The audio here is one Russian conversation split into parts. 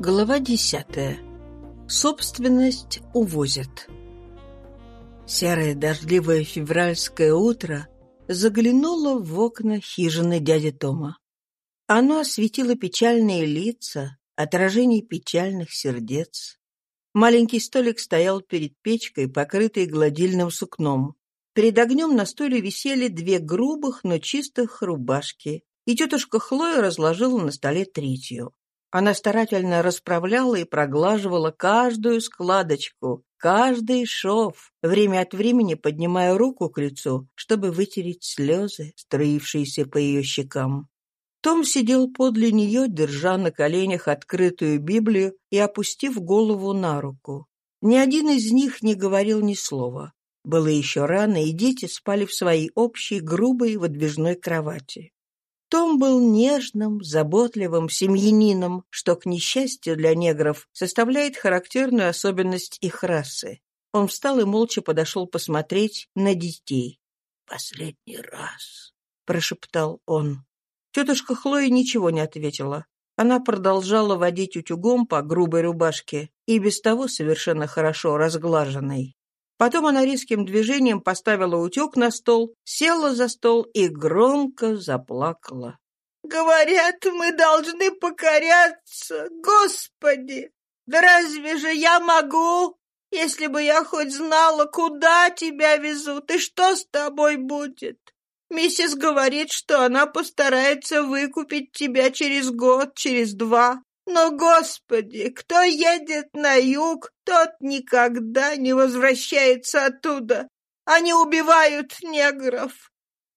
Глава десятая. Собственность увозят. Серое дождливое февральское утро заглянуло в окна хижины дяди Тома. Оно осветило печальные лица, отражение печальных сердец. Маленький столик стоял перед печкой, покрытой гладильным сукном. Перед огнем на стуле висели две грубых, но чистых рубашки, и тетушка Хлоя разложила на столе третью. Она старательно расправляла и проглаживала каждую складочку, каждый шов, время от времени поднимая руку к лицу, чтобы вытереть слезы, струившиеся по ее щекам. Том сидел подле нее, держа на коленях открытую Библию и опустив голову на руку. Ни один из них не говорил ни слова. Было еще рано, и дети спали в своей общей грубой выдвижной кровати. Том был нежным, заботливым семьянином, что, к несчастью для негров, составляет характерную особенность их расы. Он встал и молча подошел посмотреть на детей. «Последний раз», — прошептал он. Тетушка Хлоя ничего не ответила. Она продолжала водить утюгом по грубой рубашке, и без того совершенно хорошо разглаженной. Потом она резким движением поставила утюг на стол, села за стол и громко заплакала. «Говорят, мы должны покоряться, Господи! Да разве же я могу? Если бы я хоть знала, куда тебя везут и что с тобой будет. Миссис говорит, что она постарается выкупить тебя через год, через два. Но, Господи, кто едет на юг, тот никогда не возвращается оттуда. Они убивают негров.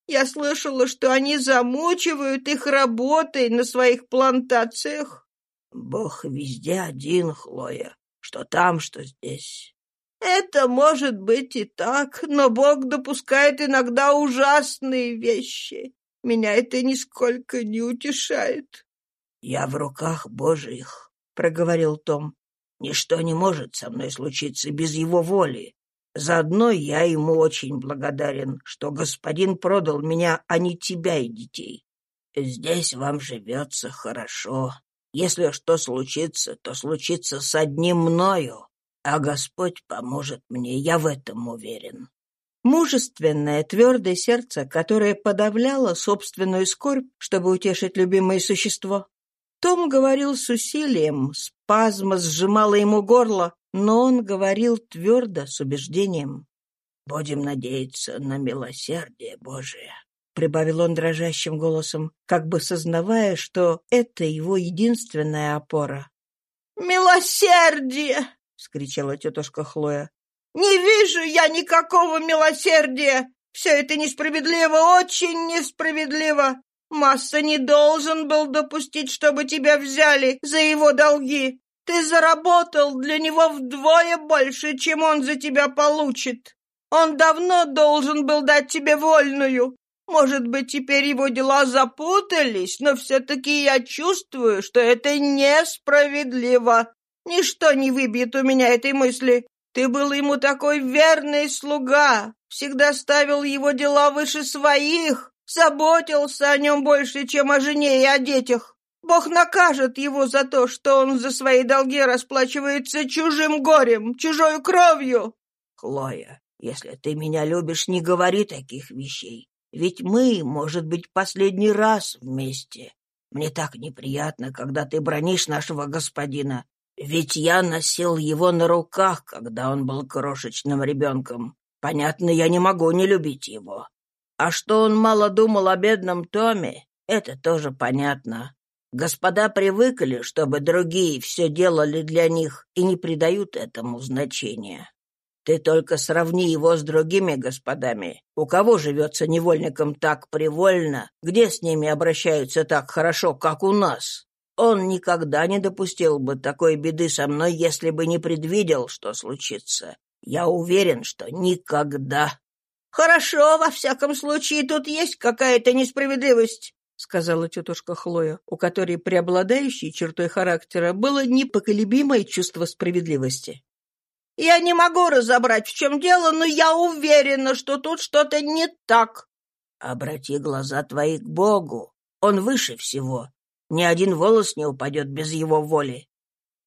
Я слышала, что они замучивают их работой на своих плантациях. Бог везде один, Хлоя, что там, что здесь. Это может быть и так, но Бог допускает иногда ужасные вещи. Меня это нисколько не утешает. «Я в руках Божьих», — проговорил Том. «Ничто не может со мной случиться без его воли. Заодно я ему очень благодарен, что господин продал меня, а не тебя и детей. Здесь вам живется хорошо. Если что случится, то случится с одним мною, а Господь поможет мне, я в этом уверен». Мужественное, твердое сердце, которое подавляло собственную скорбь, чтобы утешить любимое существо, том говорил с усилием, спазма сжимала ему горло, но он говорил твердо, с убеждением. «Будем надеяться на милосердие Божие», — прибавил он дрожащим голосом, как бы сознавая, что это его единственная опора. «Милосердие!» — скричала тетушка Хлоя. «Не вижу я никакого милосердия! Все это несправедливо, очень несправедливо! Масса не должен был допустить, чтобы тебя взяли за его долги. Ты заработал для него вдвое больше, чем он за тебя получит. Он давно должен был дать тебе вольную. Может быть, теперь его дела запутались, но все-таки я чувствую, что это несправедливо. Ничто не выбьет у меня этой мысли. Ты был ему такой верный слуга, всегда ставил его дела выше своих, заботился о нем больше, чем о жене и о детях. Бог накажет его за то, что он за свои долги расплачивается чужим горем, чужой кровью. Хлоя, если ты меня любишь, не говори таких вещей. Ведь мы, может быть, последний раз вместе. Мне так неприятно, когда ты бронишь нашего господина. Ведь я носил его на руках, когда он был крошечным ребенком. Понятно, я не могу не любить его. А что он мало думал о бедном Томе, это тоже понятно. Господа привыкли, чтобы другие все делали для них и не придают этому значения. Ты только сравни его с другими господами. У кого живется невольником так привольно, где с ними обращаются так хорошо, как у нас? Он никогда не допустил бы такой беды со мной, если бы не предвидел, что случится. Я уверен, что никогда. «Хорошо, во всяком случае, тут есть какая-то несправедливость», — сказала тетушка Хлоя, у которой преобладающей чертой характера было непоколебимое чувство справедливости. «Я не могу разобрать, в чем дело, но я уверена, что тут что-то не так». «Обрати глаза твои к Богу. Он выше всего. Ни один волос не упадет без его воли».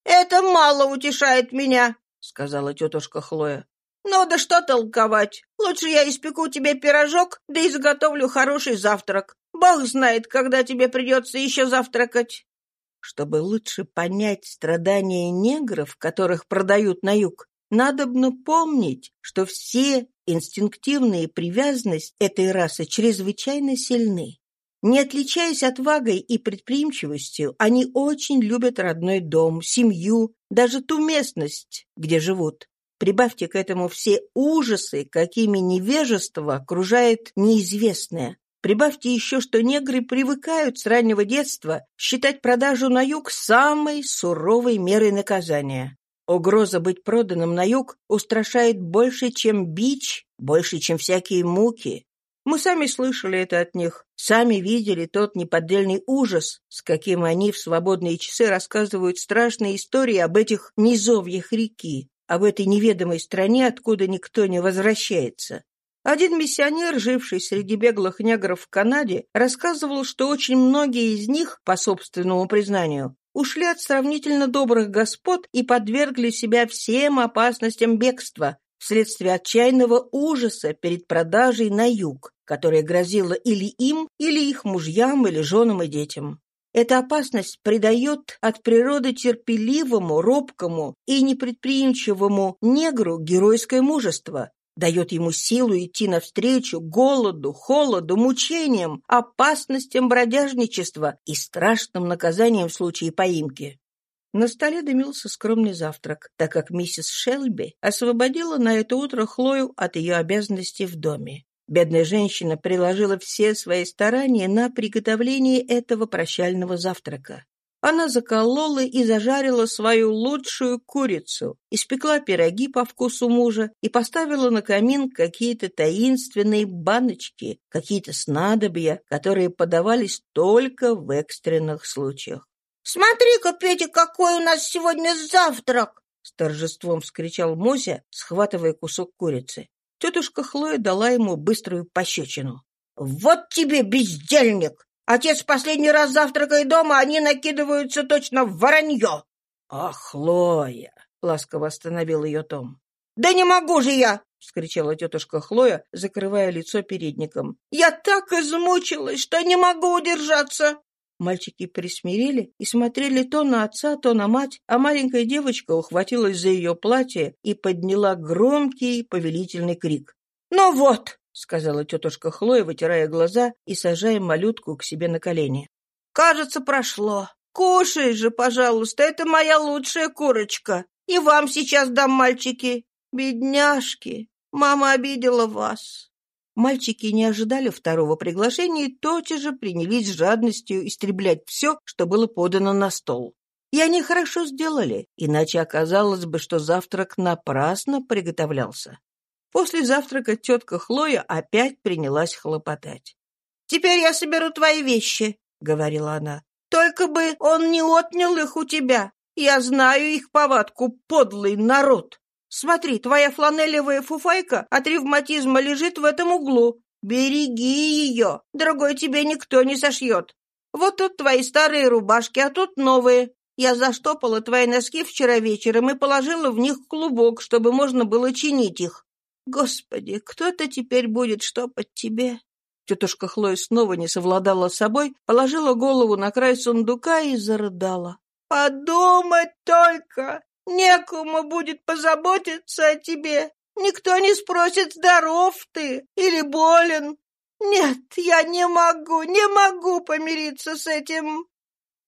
это мало утешает меня», — сказала тетушка Хлоя. «Ну да что толковать. Лучше я испеку тебе пирожок, да и заготовлю хороший завтрак. Бог знает, когда тебе придется еще завтракать». Чтобы лучше понять страдания негров, которых продают на юг, надобно помнить, что все инстинктивные привязанности этой расы чрезвычайно сильны. Не отличаясь отвагой и предприимчивостью, они очень любят родной дом, семью, даже ту местность, где живут. Прибавьте к этому все ужасы, какими невежество окружает неизвестное. Прибавьте еще, что негры привыкают с раннего детства считать продажу на юг самой суровой мерой наказания. Угроза быть проданным на юг устрашает больше, чем бич, больше, чем всякие муки. Мы сами слышали это от них, сами видели тот неподдельный ужас, с каким они в свободные часы рассказывают страшные истории об этих низовьях реки, об этой неведомой стране, откуда никто не возвращается. Один миссионер, живший среди беглых негров в Канаде, рассказывал, что очень многие из них, по собственному признанию, ушли от сравнительно добрых господ и подвергли себя всем опасностям бегства вследствие отчаянного ужаса перед продажей на юг, которая грозила или им, или их мужьям, или женам и детям. Эта опасность придает от природы терпеливому, робкому и непредприимчивому негру геройское мужество, дает ему силу идти навстречу голоду, холоду, мучениям, опасностям бродяжничества и страшным наказаниям в случае поимки. На столе дымился скромный завтрак, так как миссис Шелби освободила на это утро Хлою от ее обязанностей в доме. Бедная женщина приложила все свои старания на приготовление этого прощального завтрака. Она заколола и зажарила свою лучшую курицу, испекла пироги по вкусу мужа и поставила на камин какие-то таинственные баночки, какие-то снадобья, которые подавались только в экстренных случаях. «Смотри-ка, Петя, какой у нас сегодня завтрак!» С торжеством вскричал Мося, схватывая кусок курицы. Тетушка Хлоя дала ему быструю пощечину. «Вот тебе, бездельник! Отец последний раз завтракает дома, они накидываются точно в воронье. — Ах, Хлоя! — ласково остановил ее Том. — Да не могу же я! — вскричала тетушка Хлоя, закрывая лицо передником. — Я так измучилась, что не могу удержаться! Мальчики присмирели и смотрели то на отца, то на мать, а маленькая девочка ухватилась за ее платье и подняла громкий повелительный крик. «Ну вот, — сказала тетушка Хлоя, вытирая глаза и сажая малютку к себе на колени. «Кажется, прошло. Кушай же, пожалуйста, это моя лучшая курочка. И вам сейчас дам, мальчики. Бедняжки, мама обидела вас». Мальчики не ожидали второго приглашения и тотчас же принялись с жадностью истреблять все, что было подано на стол. И они хорошо сделали, иначе оказалось бы, что завтрак напрасно приготовлялся. После завтрака тетка Хлоя опять принялась хлопотать. «Теперь я соберу твои вещи», — говорила она. «Только бы он не отнял их у тебя. Я знаю их повадку, подлый народ. Смотри, твоя фланелевая фуфайка от ревматизма лежит в этом углу. Береги ее, другой тебе никто не сошьет. Вот тут твои старые рубашки, а тут новые. Я заштопала твои носки вчера вечером и положила в них клубок, чтобы можно было чинить их. Господи, кто-то теперь будет штопать тебе. Тетушка Хлоя снова не совладала с собой, положила голову на край сундука и зарыдала. «Подумать только! Некому будет позаботиться о тебе. Никто не спросит, здоров ты или болен. Нет, я не могу, не могу помириться с этим!»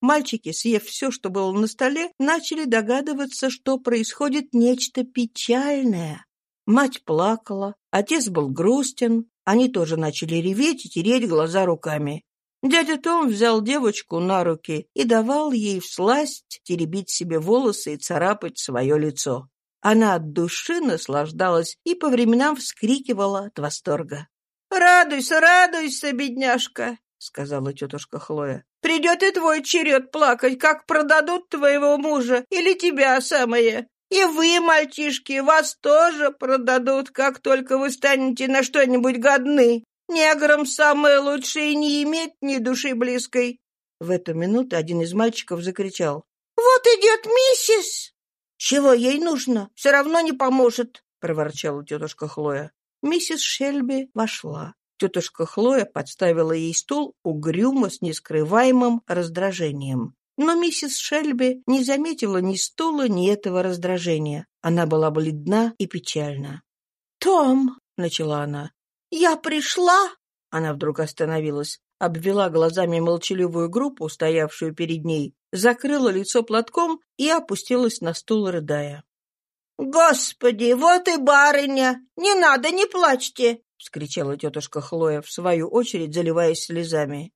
Мальчики, съев все, что было на столе, начали догадываться, что происходит нечто печальное. Мать плакала, отец был грустен, они тоже начали реветь и тереть глаза руками. Дядя Том взял девочку на руки и давал ей всласть теребить себе волосы и царапать свое лицо. Она от души наслаждалась и по временам вскрикивала от восторга. «Радуйся, радуйся, бедняжка!» — сказала тетушка Хлоя. «Придет и твой черед плакать, как продадут твоего мужа или тебя самое. И вы, мальчишки, вас тоже продадут, как только вы станете на что-нибудь годны. Неграм самое лучшее не иметь ни души близкой». В эту минуту один из мальчиков закричал. «Вот идет миссис!» «Чего ей нужно? Все равно не поможет», — проворчала тетушка Хлоя. Миссис Шельби вошла. Тетушка Хлоя подставила ей стул угрюмо с нескрываемым раздражением. Но миссис Шельби не заметила ни стула, ни этого раздражения. Она была бледна и печальна. «Том!» — начала она. «Я пришла!» Она вдруг остановилась, обвела глазами молчаливую группу, стоявшую перед ней, закрыла лицо платком и опустилась на стул, рыдая. «Господи, вот и барыня! Не надо, не плачьте!» — вскричала тетушка Хлоя, в свою очередь заливаясь слезами.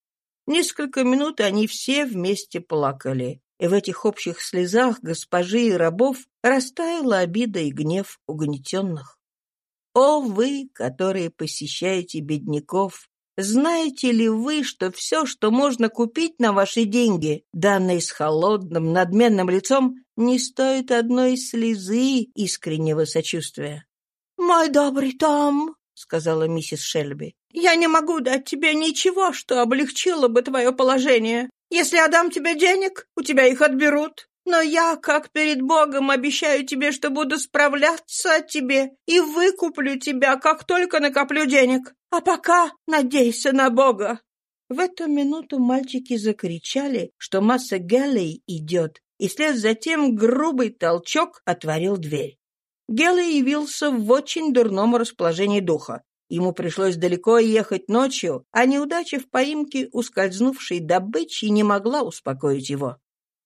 Несколько минут они все вместе плакали, и в этих общих слезах госпожи и рабов растаяла обида и гнев угнетенных. О вы, которые посещаете бедняков, знаете ли вы, что все, что можно купить на ваши деньги, данные с холодным, надменным лицом, не стоит одной слезы искреннего сочувствия? «Мой добрый Том», — сказала миссис Шельби, — «я не могу дать тебе ничего, что облегчило бы твое положение. Если я дам тебе денег, у тебя их отберут. Но я, как перед Богом, обещаю тебе, что буду справляться о тебе и выкуплю тебя, как только накоплю денег. А пока надейся на Бога». В эту минуту мальчики закричали, что масса Геллей идет, и вслед за тем грубый толчок отворил дверь. Геллей явился в очень дурном расположении духа. Ему пришлось далеко ехать ночью, а неудача в поимке ускользнувшей добычи не могла успокоить его.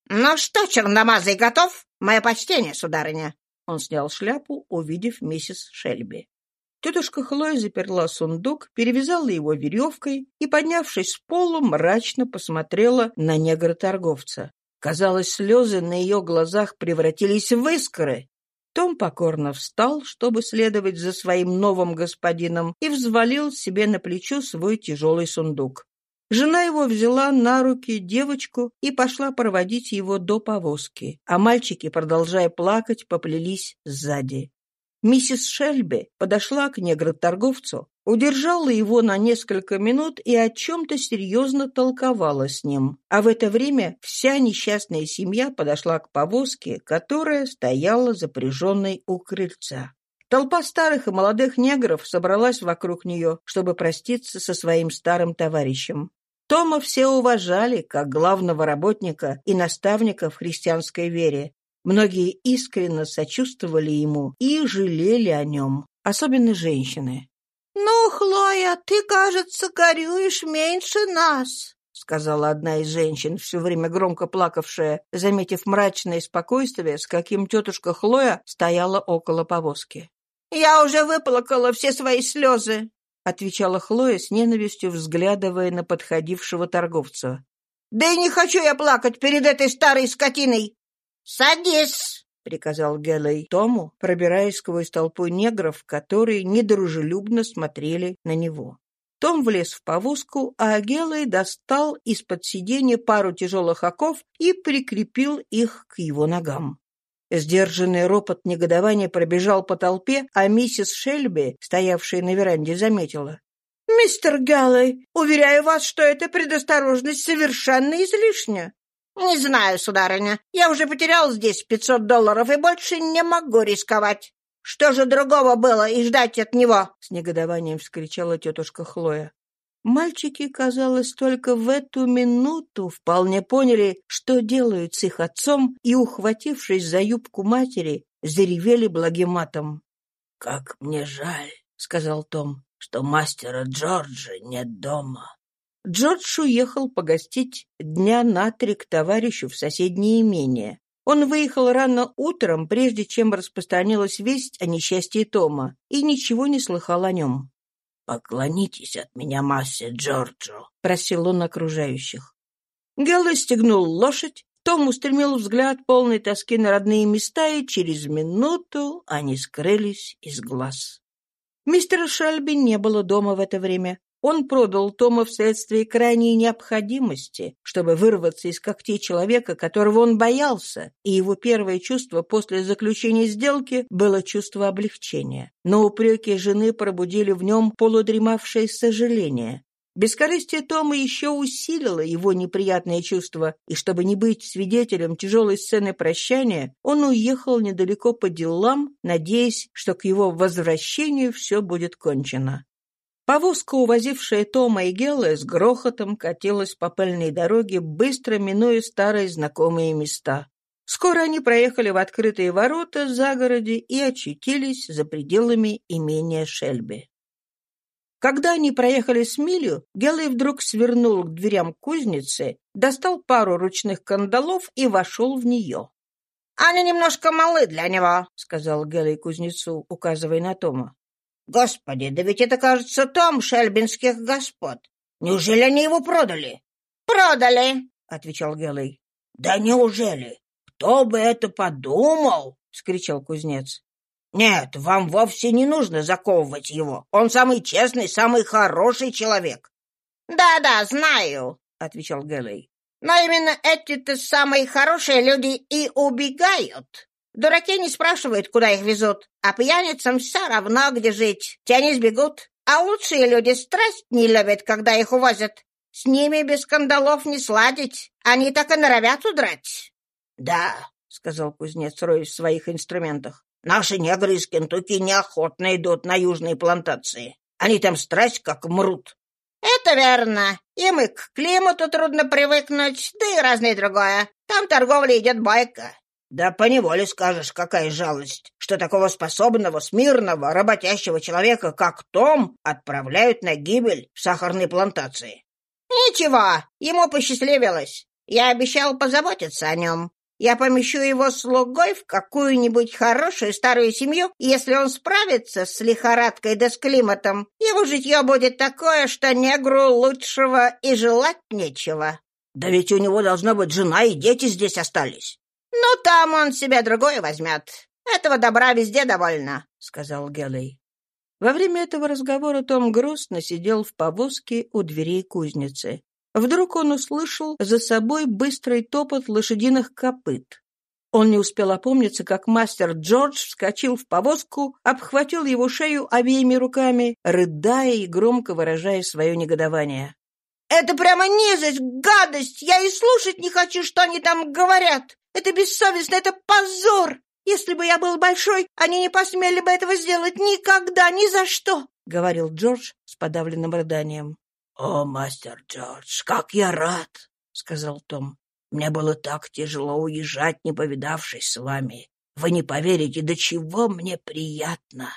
«Ну что, черномазый, готов? Мое почтение, сударыня!» Он снял шляпу, увидев миссис Шельби. Тетушка Хлоя заперла сундук, перевязала его веревкой и, поднявшись с полу, мрачно посмотрела на негра-торговца. Казалось, слезы на ее глазах превратились в искры. Том покорно встал, чтобы следовать за своим новым господином, и взвалил себе на плечо свой тяжелый сундук. Жена его взяла на руки девочку и пошла проводить его до повозки, а мальчики, продолжая плакать, поплелись сзади. Миссис Шельби подошла к негроторговцу, удержала его на несколько минут и о чем-то серьезно толковала с ним. А в это время вся несчастная семья подошла к повозке, которая стояла запряженной у крыльца. Толпа старых и молодых негров собралась вокруг нее, чтобы проститься со своим старым товарищем. Тома все уважали как главного работника и наставника в христианской вере. Многие искренне сочувствовали ему и жалели о нем, особенно женщины. «Ну, Хлоя, ты, кажется, горюешь меньше нас», — сказала одна из женщин, все время громко плакавшая, заметив мрачное спокойствие, с каким тетушка Хлоя стояла около повозки. «Я уже выплакала все свои слезы. — отвечала Хлоя с ненавистью, взглядывая на подходившего торговца. «Да и не хочу я плакать перед этой старой скотиной!» «Садись!» — приказал Гелей Тому, пробираясь сквозь толпу негров, которые недружелюбно смотрели на него. Том влез в повозку, а Гелей достал из-под сиденья пару тяжелых оков и прикрепил их к его ногам. Сдержанный ропот негодования пробежал по толпе, а миссис Шельби, стоявшая на веранде, заметила. «Мистер Галлey, уверяю вас, что эта предосторожность совершенно излишня». «Не знаю, сударыня. Я уже потерял здесь пятьсот долларов и больше не могу рисковать. Что же другого было и ждать от него?» С негодованием вскричала тетушка Хлоя. Мальчики, казалось, только в эту минуту вполне поняли, что делают с их отцом, и, ухватившись за юбку матери, заревели благим матом. «Как мне жаль», — сказал Том, — «что мастера Джорджа нет дома». Джордж уехал погостить дня на три к товарищу в соседнее имение. Он выехал рано утром, прежде чем распространилась весть о несчастье Тома, и ничего не слыхал о нем. «Поклонитесь от меня массе Джорджу», — просил он окружающих. Гелла стегнул лошадь, том устремил взгляд полной тоски на родные места, и через минуту они скрылись из глаз. Мистера Шельби не было дома в это время. Он продал Тома вследствие крайней необходимости, чтобы вырваться из когтей человека, которого он боялся, и его первое чувство после заключения сделки было чувство облегчения. Но упреки жены пробудили в нем полудремавшее сожаление. Бескорыстие Тома еще усилило его неприятное чувство, и чтобы не быть свидетелем тяжелой сцены прощания, он уехал недалеко по делам, надеясь, что к его возвращению все будет кончено. Повозка, увозившая Тома и Гелла, с грохотом катилась по пыльной дороге, быстро минуя старые знакомые места. Скоро они проехали в открытые ворота за городе и очутились за пределами имения Шельби. Когда они проехали с милю, Гелый вдруг свернул к дверям кузницы, достал пару ручных кандалов и вошел в нее. «Они немножко малы для него», — сказал Гелый кузнецу, указывая на Тома. «Господи, да ведь это, кажется, Том шельбинских господ. Неужели они его продали?» «Продали», — отвечал Гелый. «Да неужели? Кто бы это подумал?» — скричал кузнец. «Нет, вам вовсе не нужно заковывать его. Он самый честный, самый хороший человек». «Да-да, знаю», — отвечал Гэллей. «Но именно эти-то самые хорошие люди и убегают. Дураки не спрашивают, куда их везут, а пьяницам все равно, где жить. Те не сбегут. А лучшие люди страсть не любят, когда их увозят. С ними без скандалов не сладить. Они так и норовят удрать». «Да», — сказал кузнец, роясь в своих инструментах. Наши негры из Кентукки неохотно идут на южные плантации. Они там страсть как мрут. Это верно. Им и к климату трудно привыкнуть, да и разное другое. Там торговля идет бойко. Да поневоле скажешь, какая жалость, что такого способного, смирного, работящего человека, как Том, отправляют на гибель в сахарной плантации. Ничего, ему посчастливилось. Я обещал позаботиться о нем. Я помещу его слугой в какую-нибудь хорошую старую семью, и если он справится с лихорадкой да с климатом, его житье будет такое, что негру лучшего и желать нечего. Да ведь у него должна быть жена и дети здесь остались. Ну, там он себе другое возьмет. Этого добра везде довольно, — сказал Гелей. Во время этого разговора Том грустно сидел в повозке у дверей кузницы. Вдруг он услышал за собой быстрый топот лошадиных копыт. Он не успел опомниться, как мастер Джордж вскочил в повозку, обхватил его шею обеими руками, рыдая и громко выражая свое негодование. «Это прямо низость, гадость! Я и слушать не хочу, что они там говорят! Это бессовестно, это позор! Если бы я был большой, они не посмели бы этого сделать никогда, ни за что!» — говорил Джордж с подавленным рыданием. «О, мастер Джордж, как я рад!» — сказал Том. «Мне было так тяжело уезжать, не повидавшись с вами. Вы не поверите, до чего мне приятно!»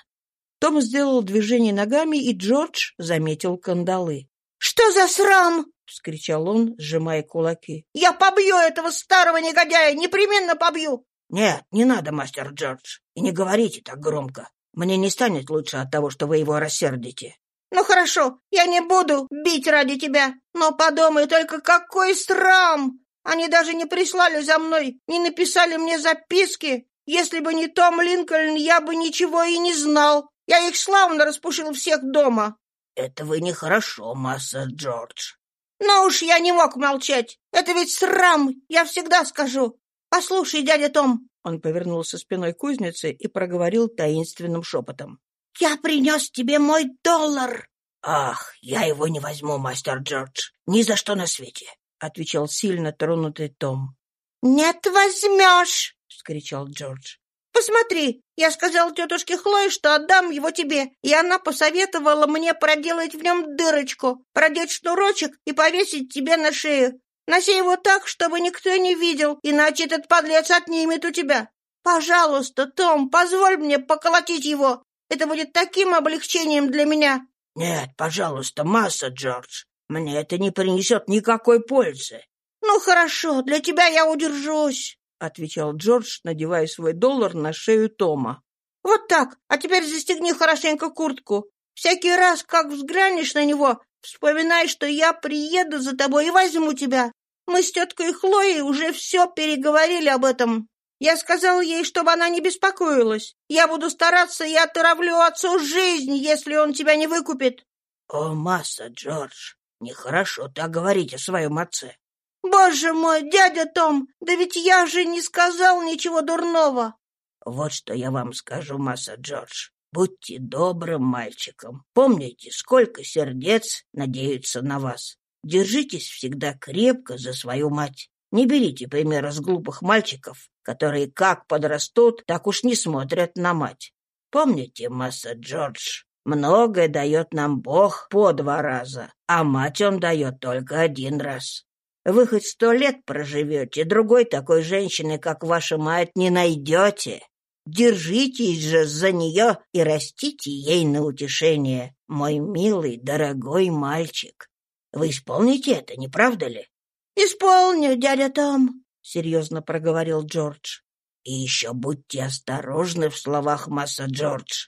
Том сделал движение ногами, и Джордж заметил кандалы. «Что за срам?» — вскричал он, сжимая кулаки. «Я побью этого старого негодяя! Непременно побью!» «Нет, не надо, мастер Джордж, и не говорите так громко. Мне не станет лучше от того, что вы его рассердите. Ну хорошо, я не буду бить ради тебя, но подумай только, какой срам! Они даже не прислали за мной, не написали мне записки. Если бы не Том Линкольн, я бы ничего и не знал. Я их славно распушил всех дома. Это вы нехорошо, масса Джордж. Но уж я не мог молчать. Это ведь срам, я всегда скажу. Послушай, дядя Том. Он повернулся спиной к кузнице и проговорил таинственным шепотом. «Я принес тебе мой доллар!» «Ах, я его не возьму, мастер Джордж, ни за что на свете!» — отвечал сильно тронутый Том. «Нет, возьмешь!» — вскричал Джордж. «Посмотри, я сказал тетушке Хлое, что отдам его тебе, и она посоветовала мне проделать в нем дырочку, продеть шнурочек и повесить тебе на шею. Носи его так, чтобы никто не видел, иначе этот подлец отнимет у тебя. Пожалуйста, Том, позволь мне поколотить его. Это будет таким облегчением для меня. — Нет, пожалуйста, масса, Джордж. Мне это не принесет никакой пользы. — Ну, хорошо, для тебя я удержусь, — отвечал Джордж, надевая свой доллар на шею Тома. — Вот так. А теперь застегни хорошенько куртку. Всякий раз, как взглянешь на него, вспоминай, что я приеду за тобой и возьму тебя. Мы с теткой Хлоей уже все переговорили об этом. Я сказал ей, чтобы она не беспокоилась. Я буду стараться и отравлю отцу жизнь, если он тебя не выкупит. — О, масса, Джордж, нехорошо так говорить о своем отце. — Боже мой, дядя Том, да ведь я же не сказал ничего дурного. — Вот что я вам скажу, масса Джордж. Будьте добрым мальчиком. Помните, сколько сердец надеются на вас. Держитесь всегда крепко за свою мать. Не берите примера с глупых мальчиков, которые как подрастут, так уж не смотрят на мать. Помните, масса Джордж, многое дает нам Бог по два раза, а мать он дает только один раз. Вы хоть сто лет проживете, другой такой женщины, как ваша мать, не найдете. Держитесь же за нее и растите ей на утешение, мой милый, дорогой мальчик. Вы исполните это, не правда ли? — Исполню, дядя Том, — серьезно проговорил Джордж. — И еще будьте осторожны в словах, масса Джордж.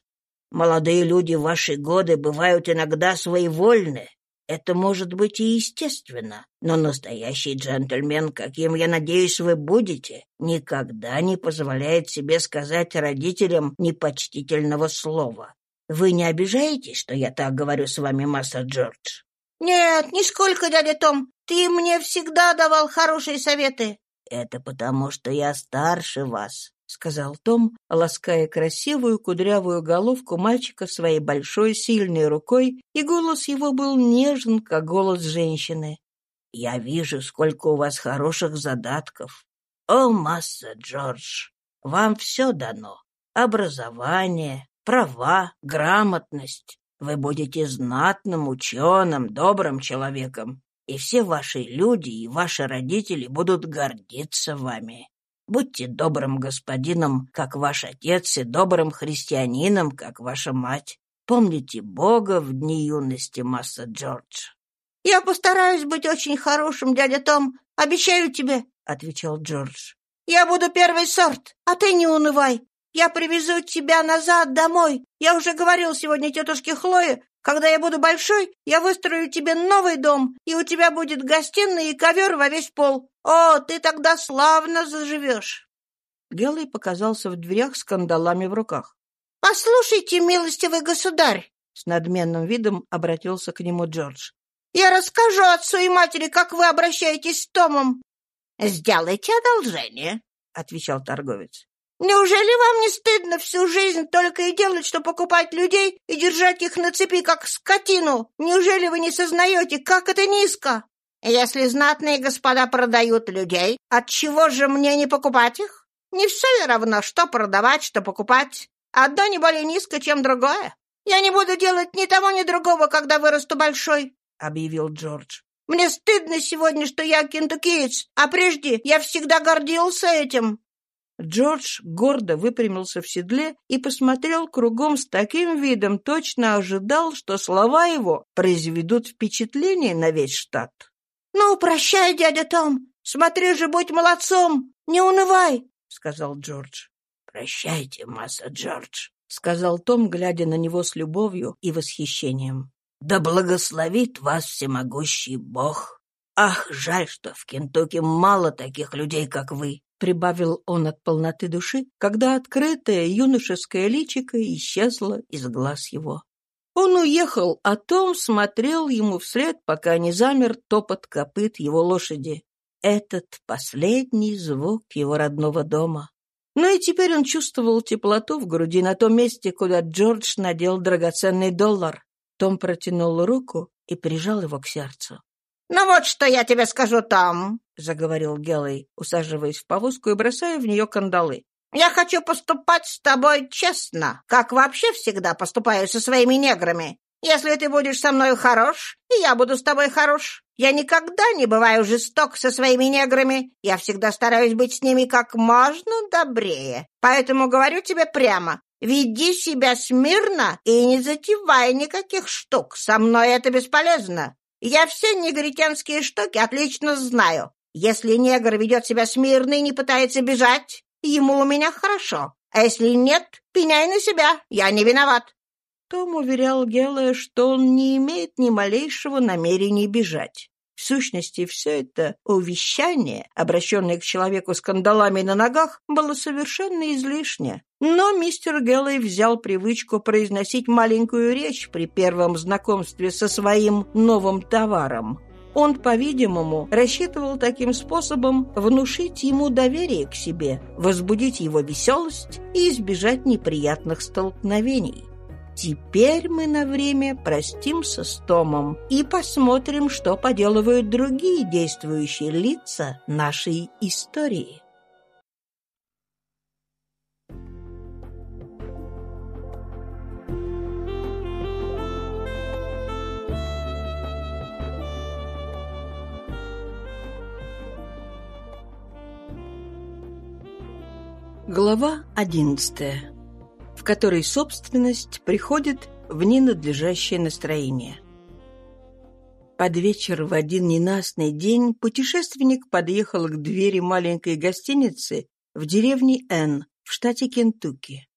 Молодые люди в ваши годы бывают иногда своевольны. Это может быть и естественно, но настоящий джентльмен, каким, я надеюсь, вы будете, никогда не позволяет себе сказать родителям непочтительного слова. Вы не обижаетесь, что я так говорю с вами, масса Джордж? «Нет, нисколько, дядя Том. Ты мне всегда давал хорошие советы». «Это потому, что я старше вас. — сказал Том, лаская красивую кудрявую головку мальчика своей большой сильной рукой, и голос его был нежен, как голос женщины. «Я вижу, сколько у вас хороших задатков. О, масса, Джордж, вам все дано. Образование, права, грамотность. Вы будете знатным ученым, добрым человеком, и все ваши люди и ваши родители будут гордиться вами. Будьте добрым господином, как ваш отец, и добрым христианином, как ваша мать. Помните Бога в дни юности, масса Джордж. — Я постараюсь быть очень хорошим, дядя Том. Обещаю тебе, — отвечал Джордж. — Я буду первый сорт, а ты не унывай. Я привезу тебя назад домой. Я уже говорил сегодня тетушке Хлое, когда я буду большой, я выстрою тебе новый дом, и у тебя будет гостиная и ковер во весь пол. О, ты тогда славно заживешь!» Гелый показался в дверях с кандалами в руках. «Послушайте, милостивый государь!» С надменным видом обратился к нему Джордж. «Я расскажу отцу и матери, как вы обращаетесь с Томом». «Сделайте одолжение», — отвечал торговец. Неужели вам не стыдно всю жизнь только и делать, что покупать людей и держать их на цепи, как скотину? Неужели вы не сознаете, как это низко? Если знатные господа продают людей, отчего же мне не покупать их? Не все ли равно, что продавать, что покупать? Одно не более низко, чем другое. Я не буду делать ни того, ни другого, когда вырасту большой, — объявил Джордж. Мне стыдно сегодня, что я кентукиец, а прежде я всегда гордился этим. Джордж гордо выпрямился в седле и посмотрел кругом с таким видом, точно ожидал, что слова его произведут впечатление на весь штат. «Ну, прощай, дядя Том! Смотри же, будь молодцом! Не унывай!» — сказал Джордж. «Прощайте, масса Джордж», — сказал Том, глядя на него с любовью и восхищением. «Да благословит вас всемогущий Бог! Ах, жаль, что в Кентукки мало таких людей, как вы. — прибавил он от полноты души, когда открытое юношеское личико исчезло из глаз его. Он уехал, а Том смотрел ему вслед, пока не замер топот копыт его лошади. Этот последний звук его родного дома. Но и теперь он чувствовал теплоту в груди на том месте, куда Джордж надел драгоценный доллар. Том протянул руку и прижал его к сердцу. «Ну вот что я тебе скажу, Том», — заговорил Гелый, усаживаясь в повозку и бросая в нее кандалы. «Я хочу поступать с тобой честно, как вообще всегда поступаю со своими неграми. Если ты будешь со мной хорош, и я буду с тобой хорош. Я никогда не бываю жесток со своими неграми. Я всегда стараюсь быть с ними как можно добрее. Поэтому говорю тебе прямо, веди себя смирно и не затевай никаких штук. Со мной это бесполезно. Я все негритянские штуки отлично знаю. Если негр ведет себя смирно и не пытается бежать, ему у меня хорошо. А если нет, пеняй на себя, я не виноват. Том уверял Гелая, что он не имеет ни малейшего намерения бежать. В сущности, все это увещание, обращенное к человеку с кандалами на ногах, было совершенно излишне. Но мистер Геллой взял привычку произносить маленькую речь при первом знакомстве со своим новым товаром. Он, по-видимому, рассчитывал таким способом внушить ему доверие к себе, возбудить его веселость и избежать неприятных столкновений. Теперь мы на время простимся с Томом и посмотрим, что поделывают другие действующие лица нашей истории. Глава одиннадцатая в которой собственность приходит в ненадлежащее настроение. Под вечер в один ненастный день путешественник подъехал к двери маленькой гостиницы в деревне Н в штате Кентукки.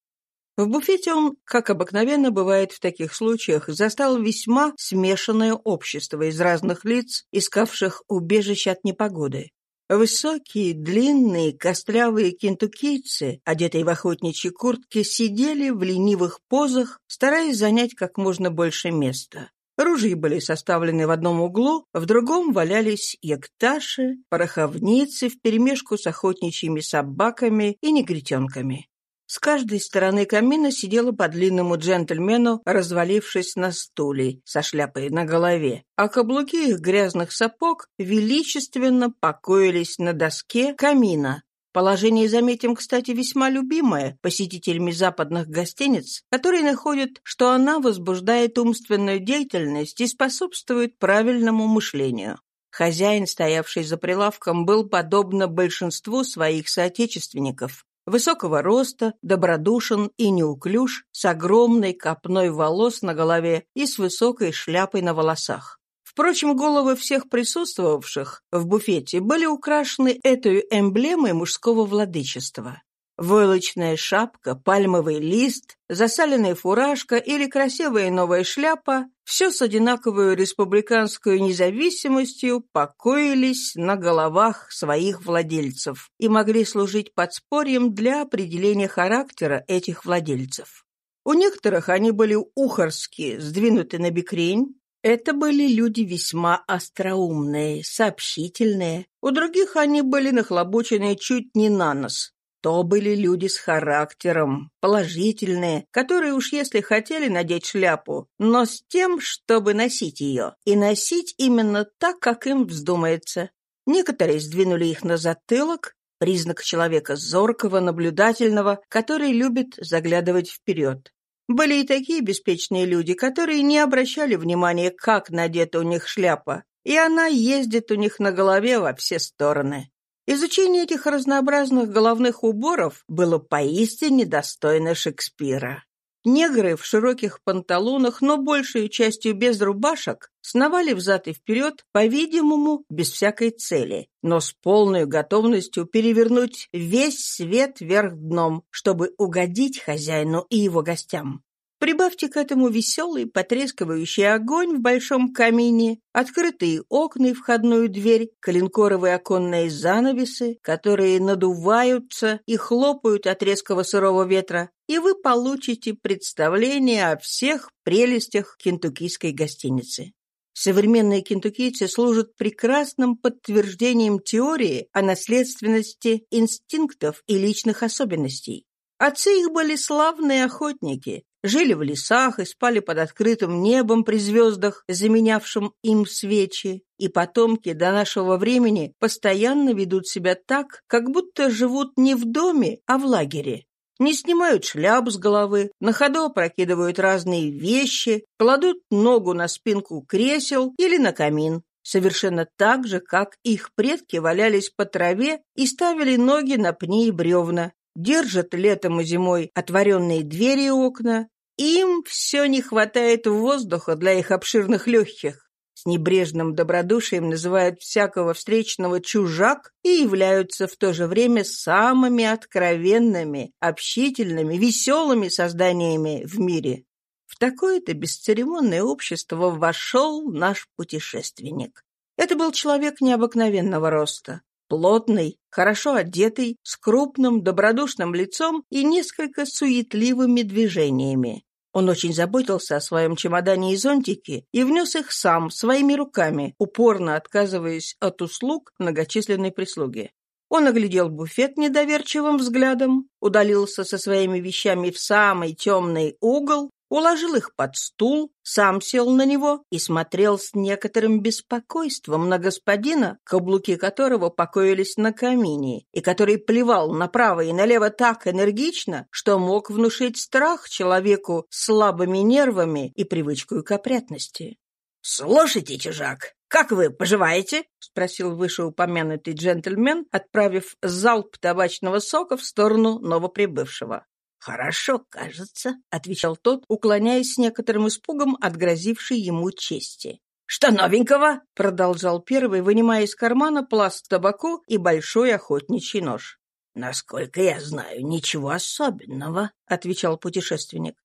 В буфете он, как обыкновенно бывает в таких случаях, застал весьма смешанное общество из разных лиц, искавших убежище от непогоды. Высокие, длинные, костлявые кентуккийцы, одетые в охотничьи куртки, сидели в ленивых позах, стараясь занять как можно больше места. Ружья были составлены в одном углу, в другом валялись якташи, пороховницы вперемешку с охотничьими собаками и негритенками. С каждой стороны камина сидела по длинному джентльмену, развалившись на стуле, со шляпой на голове, а каблуки их грязных сапог величественно покоились на доске камина. Положение, заметим, кстати, весьма любимое посетителями западных гостиниц, которые находят, что она возбуждает умственную деятельность и способствует правильному мышлению. Хозяин, стоявший за прилавком, был, подобно большинству своих соотечественников, Высокого роста, добродушен и неуклюж, с огромной копной волос на голове и с высокой шляпой на волосах. Впрочем, головы всех присутствовавших в буфете были украшены этой эмблемой мужского владычества. Войлочная шапка, пальмовый лист, засаленная фуражка или красивая новая шляпа – все с одинаковой республиканской независимостью покоились на головах своих владельцев и могли служить подспорьем для определения характера этих владельцев. У некоторых они были ухарские, сдвинуты на бекрень, это были люди весьма остроумные, сообщительные. У других они были нахлобучены чуть не на нос, то были люди с характером, положительные, которые уж если хотели надеть шляпу, но с тем, чтобы носить ее, и носить именно так, как им вздумается. Некоторые сдвинули их на затылок, признак человека зоркого, наблюдательного, который любит заглядывать вперед. Были и такие беспечные люди, которые не обращали внимания, как надета у них шляпа, и она ездит у них на голове во все стороны. Изучение этих разнообразных головных уборов было поистине достойно Шекспира. Негры в широких панталонах, но большей частью без рубашек, сновали взад и вперед, по-видимому, без всякой цели, но с полной готовностью перевернуть весь свет вверх дном, чтобы угодить хозяину и его гостям. Прибавьте к этому веселый, потрескивающий огонь в большом камине, открытые окна и входную дверь, коленкоровые оконные занавесы, которые надуваются и хлопают от резкого сырого ветра, и вы получите представление о всех прелестях кентуккийской гостиницы. Современные кентуккийцы служат прекрасным подтверждением теории о наследственности инстинктов и личных особенностей. Отцы их были славные охотники, жили в лесах и спали под открытым небом при звездах, заменявшим им свечи, и потомки до нашего времени постоянно ведут себя так, как будто живут не в доме, а в лагере. Не снимают шляп с головы, на ходу опрокидывают разные вещи, кладут ногу на спинку кресел или на камин, совершенно так же, как их предки валялись по траве и ставили ноги на пни и бревна, держат летом и зимой отворенные двери и окна. Им все не хватает воздуха для их обширных легких. С небрежным добродушием называют всякого встречного чужак и являются в то же время самыми откровенными, общительными, веселыми созданиями в мире. В такое-то бесцеремонное общество вошел наш путешественник. Это был человек необыкновенного роста плотный, хорошо одетый, с крупным, добродушным лицом и несколько суетливыми движениями. Он очень заботился о своем чемодане и зонтике и внес их сам, своими руками, упорно отказываясь от услуг многочисленной прислуги. Он оглядел буфет недоверчивым взглядом, удалился со своими вещами в самый темный угол, уложил их под стул, сам сел на него и смотрел с некоторым беспокойством на господина, каблуки которого покоились на камине, и который плевал направо и налево так энергично, что мог внушить страх человеку с слабыми нервами и привычкой к опрятности. «Слушайте, чужак, как вы поживаете?» — спросил вышеупомянутый джентльмен, отправив залп табачного сока в сторону новоприбывшего. «Хорошо, кажется», — отвечал тот, уклоняясь с некоторым испугом от грозившей ему чести. «Что новенького?» — продолжал первый, вынимая из кармана пласт табаку и большой охотничий нож. «Насколько я знаю, ничего особенного», — отвечал путешественник.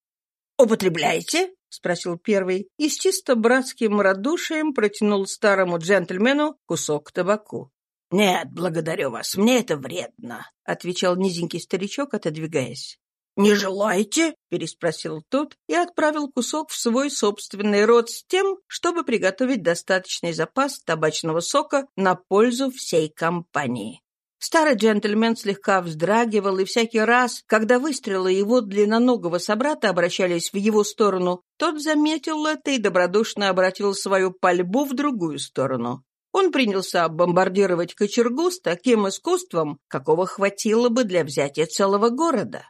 «Употребляете?» — спросил первый и с чисто братским радушием протянул старому джентльмену кусок табаку. «Нет, благодарю вас, мне это вредно», — отвечал низенький старичок, отодвигаясь. «Не желаете?» — переспросил тот и отправил кусок в свой собственный рот с тем, чтобы приготовить достаточный запас табачного сока на пользу всей компании. Старый джентльмен слегка вздрагивал, и всякий раз, когда выстрелы его длинноногого собрата обращались в его сторону, тот заметил это и добродушно обратил свою пальбу в другую сторону. Он принялся бомбардировать кочергу с таким искусством, какого хватило бы для взятия целого города.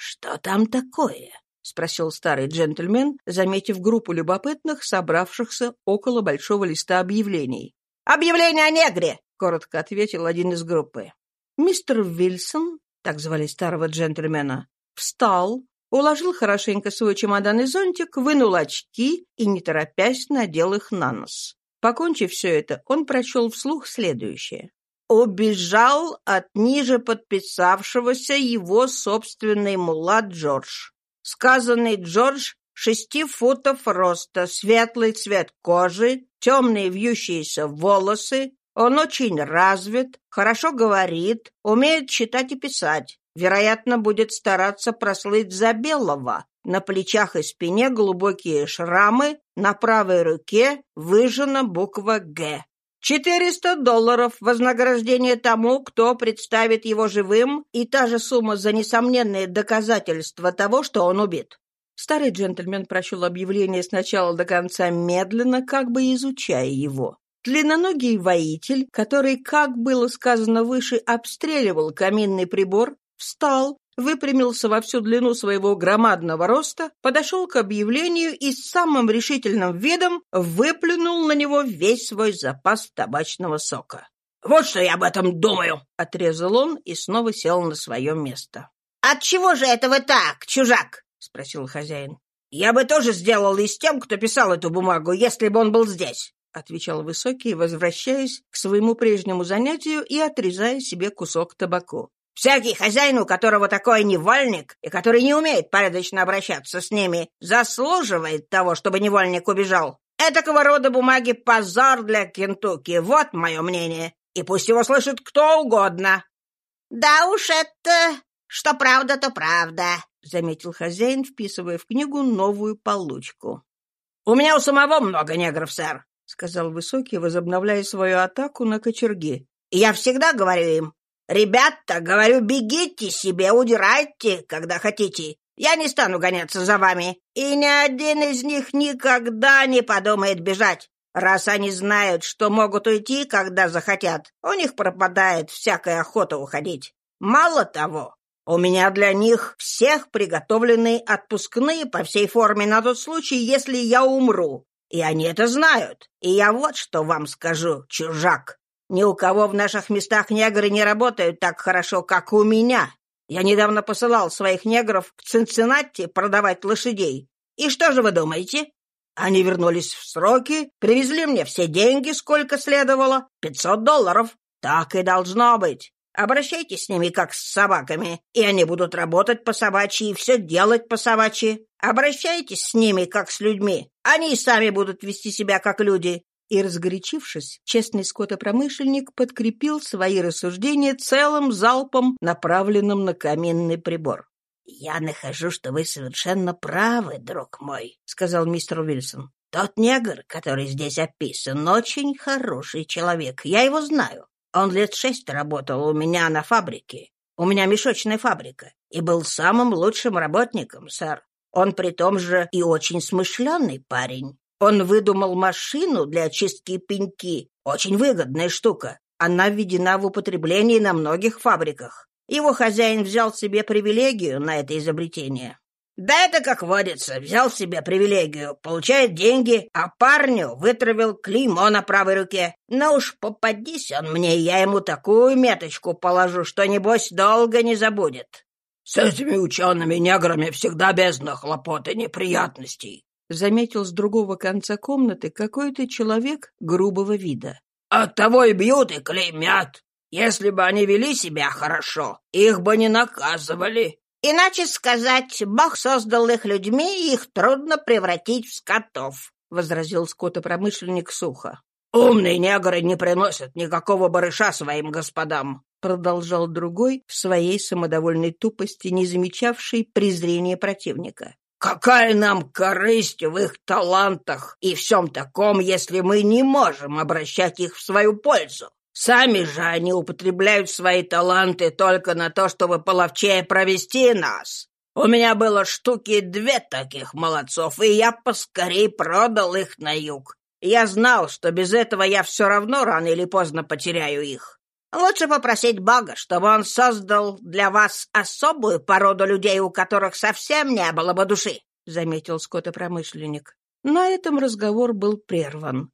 «Что там такое?» — спросил старый джентльмен, заметив группу любопытных, собравшихся около большого листа объявлений. «Объявление о негре!» — коротко ответил один из группы. Мистер Вильсон, так звали старого джентльмена, встал, уложил хорошенько свой чемодан и зонтик, вынул очки и, не торопясь, надел их на нос. Покончив все это, он прочел вслух следующее убежал от ниже подписавшегося его собственный мулат Джордж. Сказанный Джордж шести футов роста, светлый цвет кожи, темные вьющиеся волосы. Он очень развит, хорошо говорит, умеет читать и писать. Вероятно, будет стараться прослыть за белого. На плечах и спине глубокие шрамы, на правой руке выжжена буква «Г». Четыреста долларов вознаграждение тому, кто представит его живым, и та же сумма за несомненные доказательства того, что он убит. Старый джентльмен прочел объявление сначала до конца медленно, как бы изучая его. Длинноногий воитель, который, как было сказано выше, обстреливал каминный прибор, встал, выпрямился во всю длину своего громадного роста, подошел к объявлению и с самым решительным видом выплюнул на него весь свой запас табачного сока. «Вот что я об этом думаю!» — отрезал он и снова сел на свое место. «Отчего же это вы так, чужак?» — спросил хозяин. «Я бы тоже сделал и с тем, кто писал эту бумагу, если бы он был здесь», — отвечал Высокий, возвращаясь к своему прежнему занятию и отрезая себе кусок табаку. Всякий хозяин, у которого такой невольник, и который не умеет порядочно обращаться с ними, заслуживает того, чтобы невольник убежал. Этакого рода бумаги — позор для Кентукки. Вот мое мнение. И пусть его слышит кто угодно. — Да уж это... Что правда, то правда, — заметил хозяин, вписывая в книгу новую получку. — У меня у самого много негров, сэр, — сказал Высокий, возобновляя свою атаку на кочерги. — Я всегда говорю им, «Ребята, говорю, бегите себе, удирайте, когда хотите. Я не стану гоняться за вами, и ни один из них никогда не подумает бежать. Раз они знают, что могут уйти, когда захотят, у них пропадает всякая охота уходить. Мало того, у меня для них всех приготовлены отпускные по всей форме на тот случай, если я умру. И они это знают. И я вот что вам скажу, чужак. Ни у кого в наших местах негры не работают так хорошо, как у меня. Я недавно посылал своих негров в Цинциннати продавать лошадей. И что же вы думаете? Они вернулись в сроки, привезли мне все деньги, сколько следовало, пятьсот долларов. Так и должно быть. Обращайтесь с ними, как с собаками, и они будут работать по собачьи и все делать по собачьи. Обращайтесь с ними, как с людьми. Они и сами будут вести себя, как люди. И, разгорячившись, честный скотопромышленник подкрепил свои рассуждения целым залпом, направленным на каминный прибор. «Я нахожу, что вы совершенно правы, друг мой», — сказал мистер Уильсон. «Тот негр, который здесь описан, очень хороший человек. Я его знаю. Он лет шесть работал у меня на фабрике. У меня мешочная фабрика. И был самым лучшим работником, сэр. Он при том же и очень смышленый парень. Он выдумал машину для очистки пеньки. Очень выгодная штука. Она введена в употребление на многих фабриках. Его хозяин взял себе привилегию на это изобретение. Да это как водится. Взял себе привилегию, получает деньги, а парню вытравил клеймо на правой руке. Но уж попадись он мне, я ему такую меточку положу, что, небось, долго не забудет. С этими учеными-неграми всегда бездна хлопот и неприятностей. Заметил с другого конца комнаты какой-то человек грубого вида. Оттого и бьют, и клеймят. Если бы они вели себя хорошо, их бы не наказывали. Иначе сказать, Бог создал их людьми, и их трудно превратить в скотов, — возразил скотопромышленник сухо. «Умные негры не приносят никакого барыша своим господам», — продолжал другой в своей самодовольной тупости, не замечавший презрения противника. «Какая нам корысть в их талантах и всем таком, если мы не можем обращать их в свою пользу? Сами же они употребляют свои таланты только на то, чтобы половчее провести нас. У меня было штуки две таких молодцов, и я поскорей продал их на юг. Я знал, что без этого я все равно рано или поздно потеряю их. Лучше попросить Бога, чтобы он создал для вас особую породу людей, у которых совсем не было бы души, — заметил скотопромышленник. На этом разговор был прерван.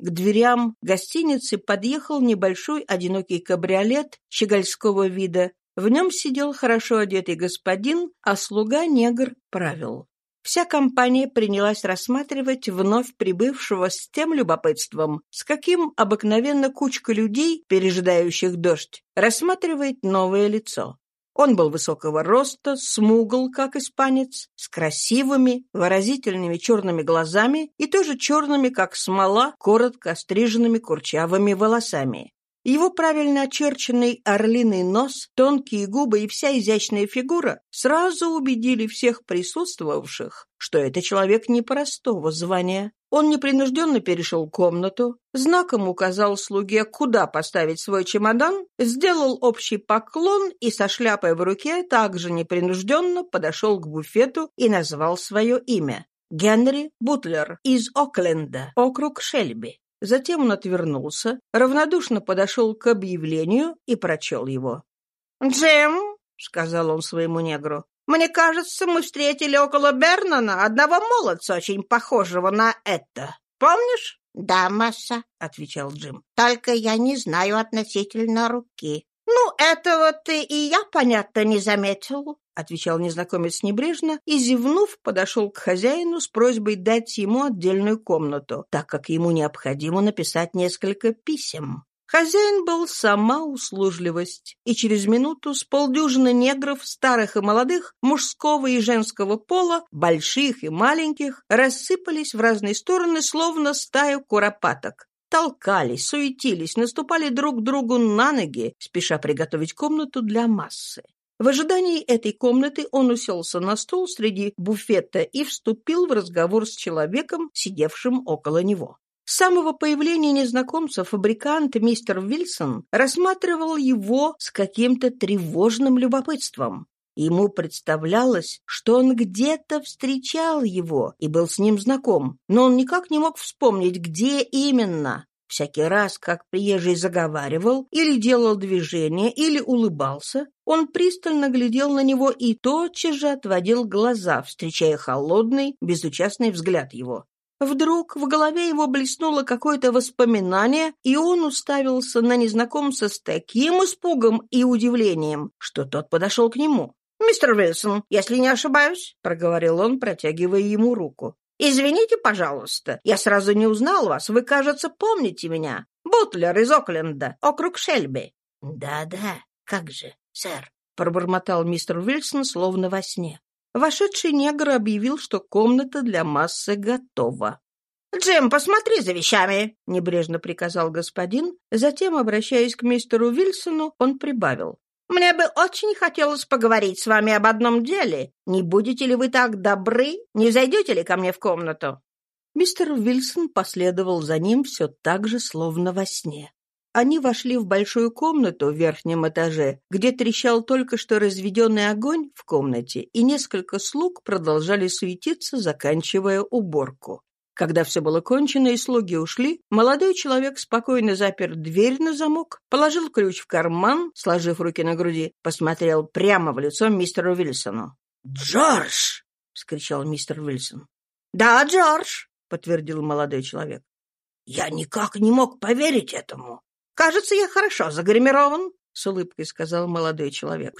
К дверям гостиницы подъехал небольшой одинокий кабриолет щегольского вида. В нем сидел хорошо одетый господин, а слуга-негр правил. Вся компания принялась рассматривать вновь прибывшего с тем любопытством, с каким обыкновенно кучка людей, пережидающих дождь, рассматривает новое лицо. Он был высокого роста, смугл, как испанец, с красивыми, выразительными черными глазами и тоже черными, как смола, коротко остриженными курчавыми волосами. Его правильно очерченный орлиный нос, тонкие губы и вся изящная фигура сразу убедили всех присутствовавших, что это человек непростого звания. Он непринужденно перешел комнату, знаком указал слуге, куда поставить свой чемодан, сделал общий поклон и со шляпой в руке также непринужденно подошел к буфету и назвал свое имя. Генри Бутлер из Окленда, округ Шельби. Затем он отвернулся, равнодушно подошел к объявлению и прочел его. «Джим», — сказал он своему негру, мне кажется, мы встретили около Бернана одного молодца, очень похожего на это. Помнишь? — Да, масса, — отвечал Джим. — Только я не знаю относительно руки. — Ну, этого ты и я, понятно, не заметил, — отвечал незнакомец небрежно и, зевнув, подошел к хозяину с просьбой дать ему отдельную комнату, так как ему необходимо написать несколько писем. Хозяин был сама услужливость, и через минуту с полдюжины негров, старых и молодых, мужского и женского пола, больших и маленьких, рассыпались в разные стороны, словно стаю куропаток. Толкались, суетились, наступали друг другу на ноги, спеша приготовить комнату для массы. В ожидании этой комнаты он уселся на стул среди буфета и вступил в разговор с человеком, сидевшим около него. С самого появления незнакомца фабрикант мистер Вильсон рассматривал его с каким-то тревожным любопытством. Ему представлялось, что он где-то встречал его и был с ним знаком, но он никак не мог вспомнить, где именно. Всякий раз, как приезжий заговаривал или делал движение, или улыбался, он пристально глядел на него и тотчас же отводил глаза, встречая холодный, безучастный взгляд его. Вдруг в голове его блеснуло какое-то воспоминание, и он уставился на незнакомца с таким испугом и удивлением, что тот подошел к нему. «Мистер Вильсон, если не ошибаюсь», — проговорил он, протягивая ему руку. «Извините, пожалуйста, я сразу не узнал вас. Вы, кажется, помните меня. Бутлер из Окленда, округ Шельби». «Да-да, как же, сэр», — пробормотал мистер Вильсон, словно во сне. Вошедший негр объявил, что комната для массы готова. «Джим, посмотри за вещами!» — небрежно приказал господин. Затем, обращаясь к мистеру Вильсону, он прибавил. «Мне бы очень хотелось поговорить с вами об одном деле. Не будете ли вы так добры? Не зайдете ли ко мне в комнату?» Мистер Вильсон последовал за ним все так же, словно во сне. Они вошли в большую комнату в верхнем этаже, где трещал только что разведенный огонь в комнате, и несколько слуг продолжали суетиться, заканчивая уборку. Когда все было кончено и слуги ушли, молодой человек спокойно запер дверь на замок, положил ключ в карман, сложив руки на груди, посмотрел прямо в лицо мистеру Вильсону. «Джордж!» — вскричал мистер Вильсон. «Да, Джордж!» — подтвердил молодой человек. «Я никак не мог поверить этому». «Кажется, я хорошо загримирован», — с улыбкой сказал молодой человек.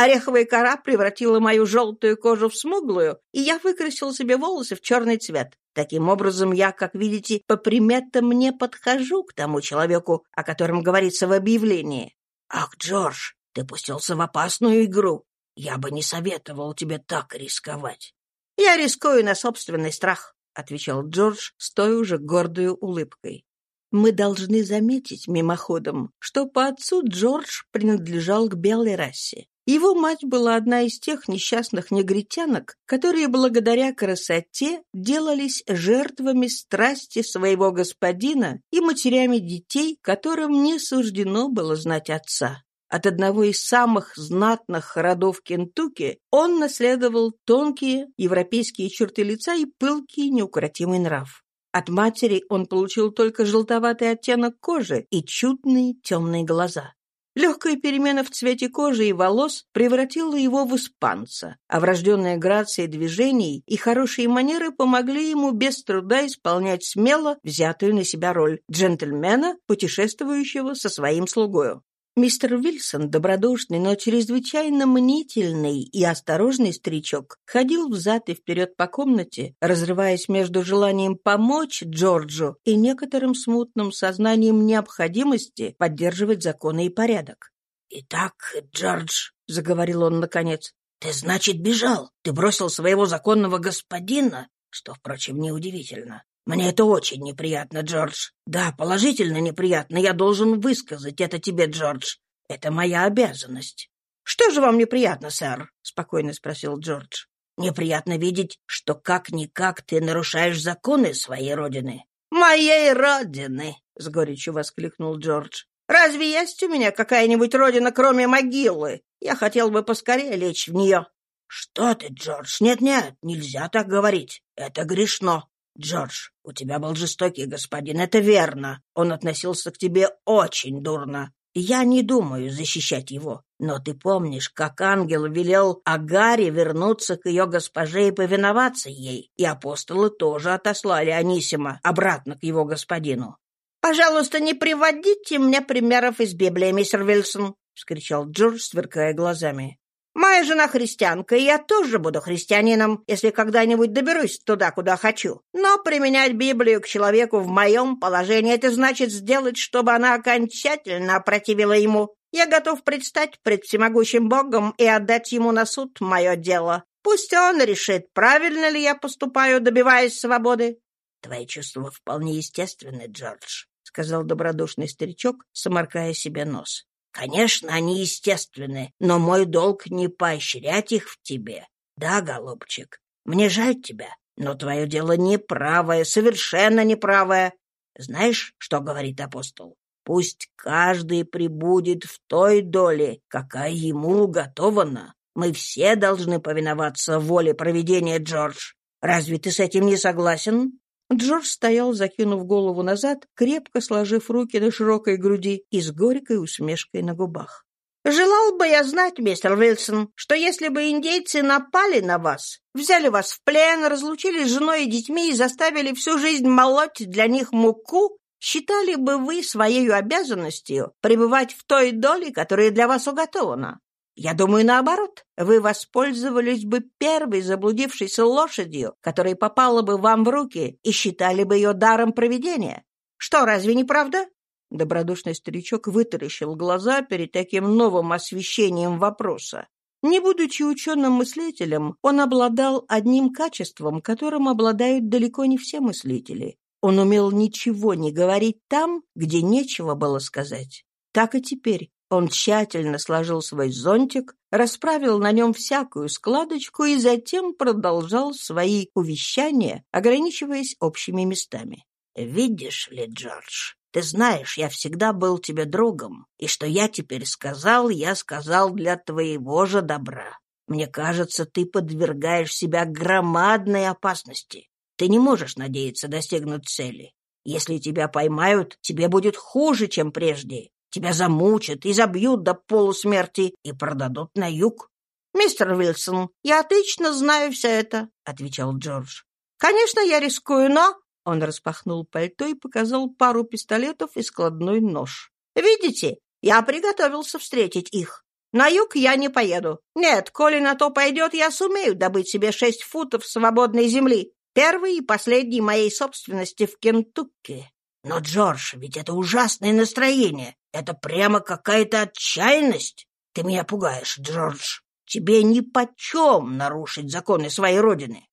Ореховая кора превратила мою желтую кожу в смуглую, и я выкрасил себе волосы в черный цвет. Таким образом, я, как видите, по приметам не подхожу к тому человеку, о котором говорится в объявлении. Ах, Джордж, ты пустился в опасную игру. Я бы не советовал тебе так рисковать. Я рискую на собственный страх, отвечал Джордж с той уже гордой улыбкой. Мы должны заметить мимоходом, что по отцу Джордж принадлежал к белой расе. Его мать была одна из тех несчастных негритянок, которые благодаря красоте делались жертвами страсти своего господина и матерями детей, которым не суждено было знать отца. От одного из самых знатных родов Кентукки он наследовал тонкие европейские черты лица и пылкий неукротимый нрав. От матери он получил только желтоватый оттенок кожи и чудные темные глаза. Легкая перемена в цвете кожи и волос превратила его в испанца, а врожденная грация движений и хорошие манеры помогли ему без труда исполнять смело взятую на себя роль джентльмена, путешествующего со своим слугою. Мистер Вильсон, добродушный, но чрезвычайно мнительный и осторожный старичок, ходил взад и вперед по комнате, разрываясь между желанием помочь Джорджу и некоторым смутным сознанием необходимости поддерживать законы и порядок. «Итак, Джордж», — заговорил он наконец, — «ты, значит, бежал? Ты бросил своего законного господина?» Что, впрочем, неудивительно. Мне это очень неприятно, Джордж. Да, положительно неприятно. Я должен высказать это тебе, Джордж. Это моя обязанность. Что же вам неприятно, сэр? спокойно спросил Джордж. Неприятно видеть, что как-никак ты нарушаешь законы своей родины. Моей родины, с горечью воскликнул Джордж. Разве есть у меня какая-нибудь родина, кроме могилы? Я хотел бы поскорее лечь в нее. Что ты, Джордж? Нет-нет, нельзя так говорить. Это грешно. «Джордж, у тебя был жестокий господин, это верно. Он относился к тебе очень дурно. Я не думаю защищать его. Но ты помнишь, как ангел велел Агаре вернуться к ее госпоже и повиноваться ей, и апостолы тоже отослали Анисима обратно к его господину. «Пожалуйста, не приводите мне примеров из Библии, мистер Вильсон!» — вскричал Джордж, сверкая глазами. Моя жена христианка, и я тоже буду христианином, если когда-нибудь доберусь туда, куда хочу. Но применять Библию к человеку в моем положении — это значит сделать, чтобы она окончательно опротивила ему. Я готов предстать пред всемогущим Богом и отдать ему на суд мое дело. Пусть он решит, правильно ли я поступаю, добиваясь свободы. — Твои чувства вполне естественны, Джордж, — сказал добродушный старичок, сморкая себе нос. Конечно, они естественны, но мой долг не поощрять их в тебе. Да, голубчик, мне жаль тебя, но твое дело неправое, совершенно неправое. Знаешь, что говорит апостол? Пусть каждый прибудет в той доле, какая ему уготована. Мы все должны повиноваться воле проведения, Джордж. Разве ты с этим не согласен? Джордж стоял, закинув голову назад, крепко сложив руки на широкой груди и с горькой усмешкой на губах. «Желал бы я знать, мистер Вильсон, что если бы индейцы напали на вас, взяли вас в плен, разлучили с женой и детьми и заставили всю жизнь молоть для них муку, считали бы вы своей обязанностью пребывать в той доле, которая для вас уготована? Я думаю, наоборот. Вы воспользовались бы первой заблудившейся лошадью, которая попала бы вам в руки, и считали бы ее даром проведения. Что, разве не правда?» Добродушный старичок вытаращил глаза перед таким новым освещением вопроса. Не будучи ученым-мыслителем, он обладал одним качеством, которым обладают далеко не все мыслители. Он умел ничего не говорить там, где нечего было сказать. Так и теперь. Он тщательно сложил свой зонтик, расправил на нем всякую складочку и затем продолжал свои увещания, ограничиваясь общими местами. «Видишь ли, Джордж, Ты знаешь, я всегда был тебе другом, и что я теперь сказал, я сказал для твоего же добра. Мне кажется, ты подвергаешь себя громадной опасности. Ты не можешь надеяться достигнуть цели. Если тебя поймают, тебе будет хуже, чем прежде. Тебя замучат и забьют до полусмерти и продадут на юг. «Мистер Уилсон, я отлично знаю все это», — отвечал Джордж. «Конечно, я рискую, но...» Он распахнул пальто и показал пару пистолетов и складной нож. «Видите, я приготовился встретить их. На юг я не поеду. Нет, коли на то пойдет, я сумею добыть себе шесть футов свободной земли, первой и последней моей собственности в Кентукки. Но, Джордж, ведь это ужасное настроение. Это прямо какая-то отчаянность. Ты меня пугаешь, Джордж. Тебе нипочем нарушить законы своей родины.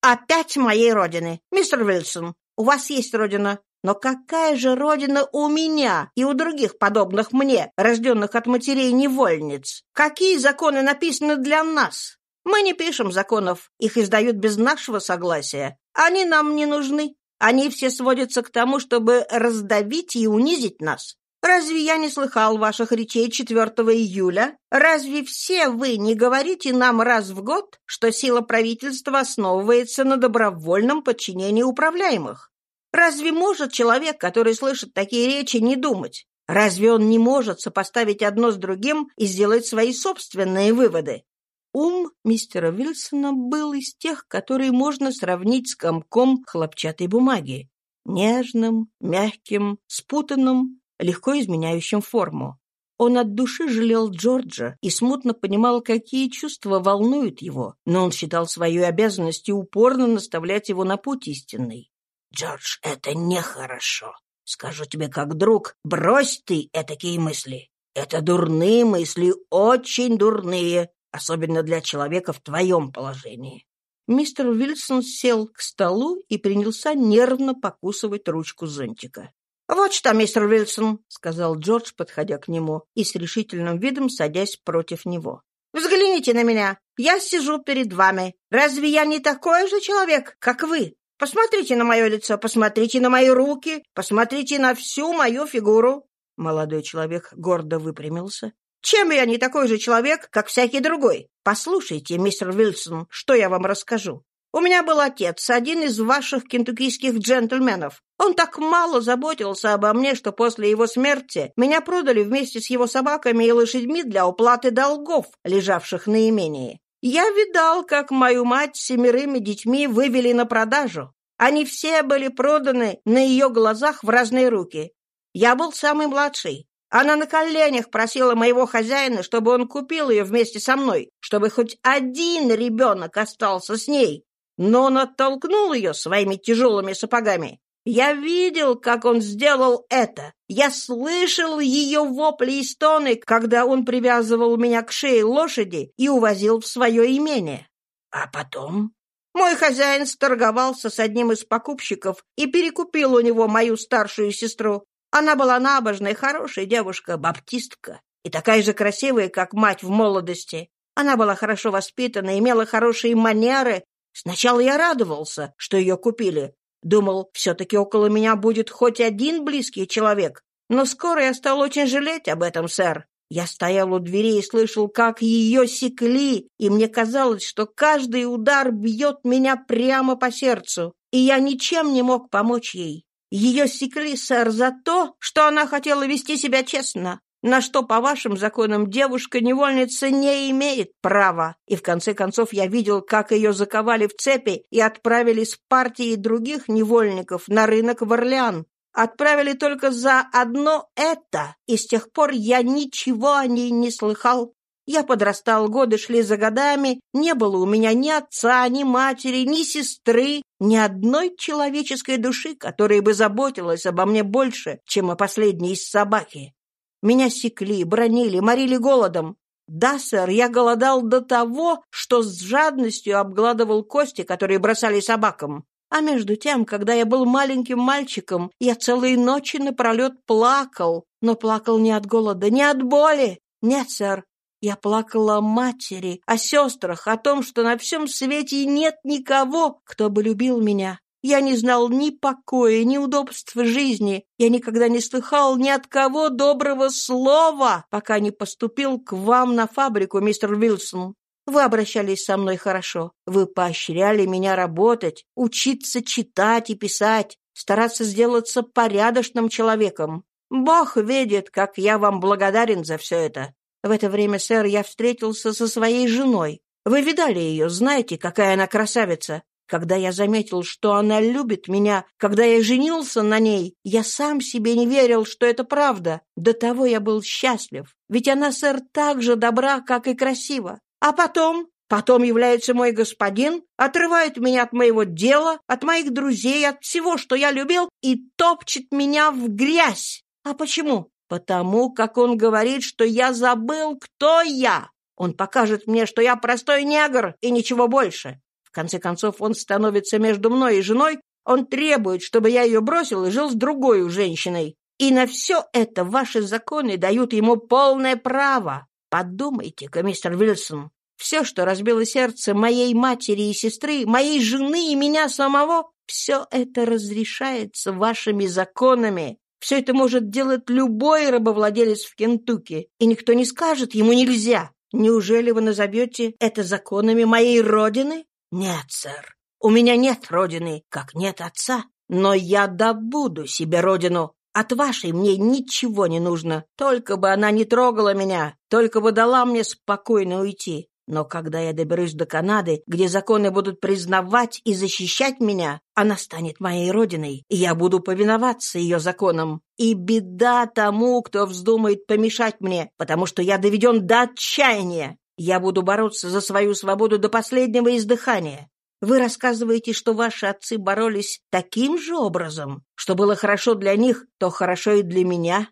Опять моей родины. Мистер Уилсон, у вас есть родина. Но какая же родина у меня и у других подобных мне, рожденных от матерей-невольниц? Какие законы написаны для нас? Мы не пишем законов, их издают без нашего согласия. Они нам не нужны. Они все сводятся к тому, чтобы раздавить и унизить нас. Разве я не слыхал ваших речей 4 июля? Разве все вы не говорите нам раз в год, что сила правительства основывается на добровольном подчинении управляемых? Разве может человек, который слышит такие речи, не думать? Разве он не может сопоставить одно с другим и сделать свои собственные выводы? Ум мистера Вильсона был из тех, которые можно сравнить с комком хлопчатой бумаги. Нежным, мягким, спутанным, легко изменяющим форму. Он от души жалел Джорджа и смутно понимал, какие чувства волнуют его, но он считал своей обязанностью упорно наставлять его на путь истинный. «Джордж, это нехорошо. Скажу тебе как друг, брось ты такие мысли. Это дурные мысли, очень дурные особенно для человека в твоем положении. Мистер Уилсон сел к столу и принялся нервно покусывать ручку зонтика. «Вот что, мистер Уилсон», — сказал Джордж, подходя к нему и с решительным видом садясь против него. «Взгляните на меня. Я сижу перед вами. Разве я не такой же человек, как вы? Посмотрите на мое лицо, посмотрите на мои руки, посмотрите на всю мою фигуру». Молодой человек гордо выпрямился чем я не такой же человек, как всякий другой? Послушайте, мистер Вильсон, что я вам расскажу. У меня был отец, один из ваших кентуккийских джентльменов. Он так мало заботился обо мне, что после его смерти меня продали вместе с его собаками и лошадьми для уплаты долгов, лежавших на имении. Я видал, как мою мать с семерыми детьми вывели на продажу. Они все были проданы на ее глазах в разные руки. Я был самый младший. Она на коленях просила моего хозяина, чтобы он купил ее вместе со мной, чтобы хоть один ребенок остался с ней. Но он оттолкнул ее своими тяжелыми сапогами. Я видел, как он сделал это. Я слышал ее вопли и стоны, когда он привязывал меня к шее лошади и увозил в свое имение. А потом? Мой хозяин сторговался с одним из покупщиков и перекупил у него мою старшую сестру. Она была набожная, хорошая девушка, баптистка, и такая же красивая, как мать в молодости. Она была хорошо воспитана, имела хорошие манеры. Сначала я радовался, что ее купили. Думал, все-таки около меня будет хоть один близкий человек. Но скоро я стал очень жалеть об этом, сэр. Я стоял у двери и слышал, как ее секли, и мне казалось, что каждый удар бьет меня прямо по сердцу, и я ничем не мог помочь ей. Ее секли, сэр, за то, что она хотела вести себя честно, на что, по вашим законам, девушка-невольница не имеет права. И, в конце концов, я видел, как ее заковали в цепи и отправили с партией других невольников на рынок в Орлеан. Отправили только за одно это, и с тех пор я ничего о ней не слыхал. Я подрастал, годы шли за годами, не было у меня ни отца, ни матери, ни сестры, ни одной человеческой души, которая бы заботилась обо мне больше, чем о последней из собаки. Меня секли, бронили, морили голодом. Да, сэр, я голодал до того, что с жадностью обгладывал кости, которые бросали собакам. А между тем, когда я был маленьким мальчиком, я целые ночи напролет плакал, но плакал не от голода, не от боли. Нет, сэр, я плакала о матери, о сестрах, о том, что на всем свете нет никого, кто бы любил меня. Я не знал ни покоя, ни удобств жизни. Я никогда не слыхал ни от кого доброго слова, пока не поступил к вам на фабрику, мистер Вилсон. Вы обращались со мной хорошо. Вы поощряли меня работать, учиться читать и писать, стараться сделаться порядочным человеком. Бог видит, как я вам благодарен за все это. В это время, сэр, я встретился со своей женой. Вы видали ее, знаете, какая она красавица. Когда я заметил, что она любит меня, когда я женился на ней, я сам себе не верил, что это правда. До того я был счастлив. Ведь она, сэр, так же добра, как и красива. А потом, потом является мой господин, отрывает меня от моего дела, от моих друзей, от всего, что я любил, и топчет меня в грязь. А почему? Потому как он говорит, что я забыл, кто я. Он покажет мне, что я простой негр и ничего больше. Конце концов, он становится между мной и женой, он требует, чтобы я ее бросил и жил с другой женщиной. И на все это ваши законы дают ему полное право. Подумайте-ка, мистер Вильсон, все, что разбило сердце моей матери и сестры, моей жены и меня самого, все это разрешается вашими законами. Все это может делать любой рабовладелец в Кентукки, и никто не скажет ему нельзя. Неужели вы назовете это законами моей родины? Нет, сэр. У меня нет родины, как нет отца. Но я добуду себе родину. От вашей мне ничего не нужно. Только бы она не трогала меня. Только бы дала мне спокойно уйти. Но когда я доберусь до Канады, где законы будут признавать и защищать меня, она станет моей родиной, и я буду повиноваться ее законам. И беда тому, кто вздумает помешать мне, потому что я доведен до отчаяния. Я буду бороться за свою свободу до последнего издыхания. Вы рассказываете, что ваши отцы боролись таким же образом, что было хорошо для них, то хорошо и для меня.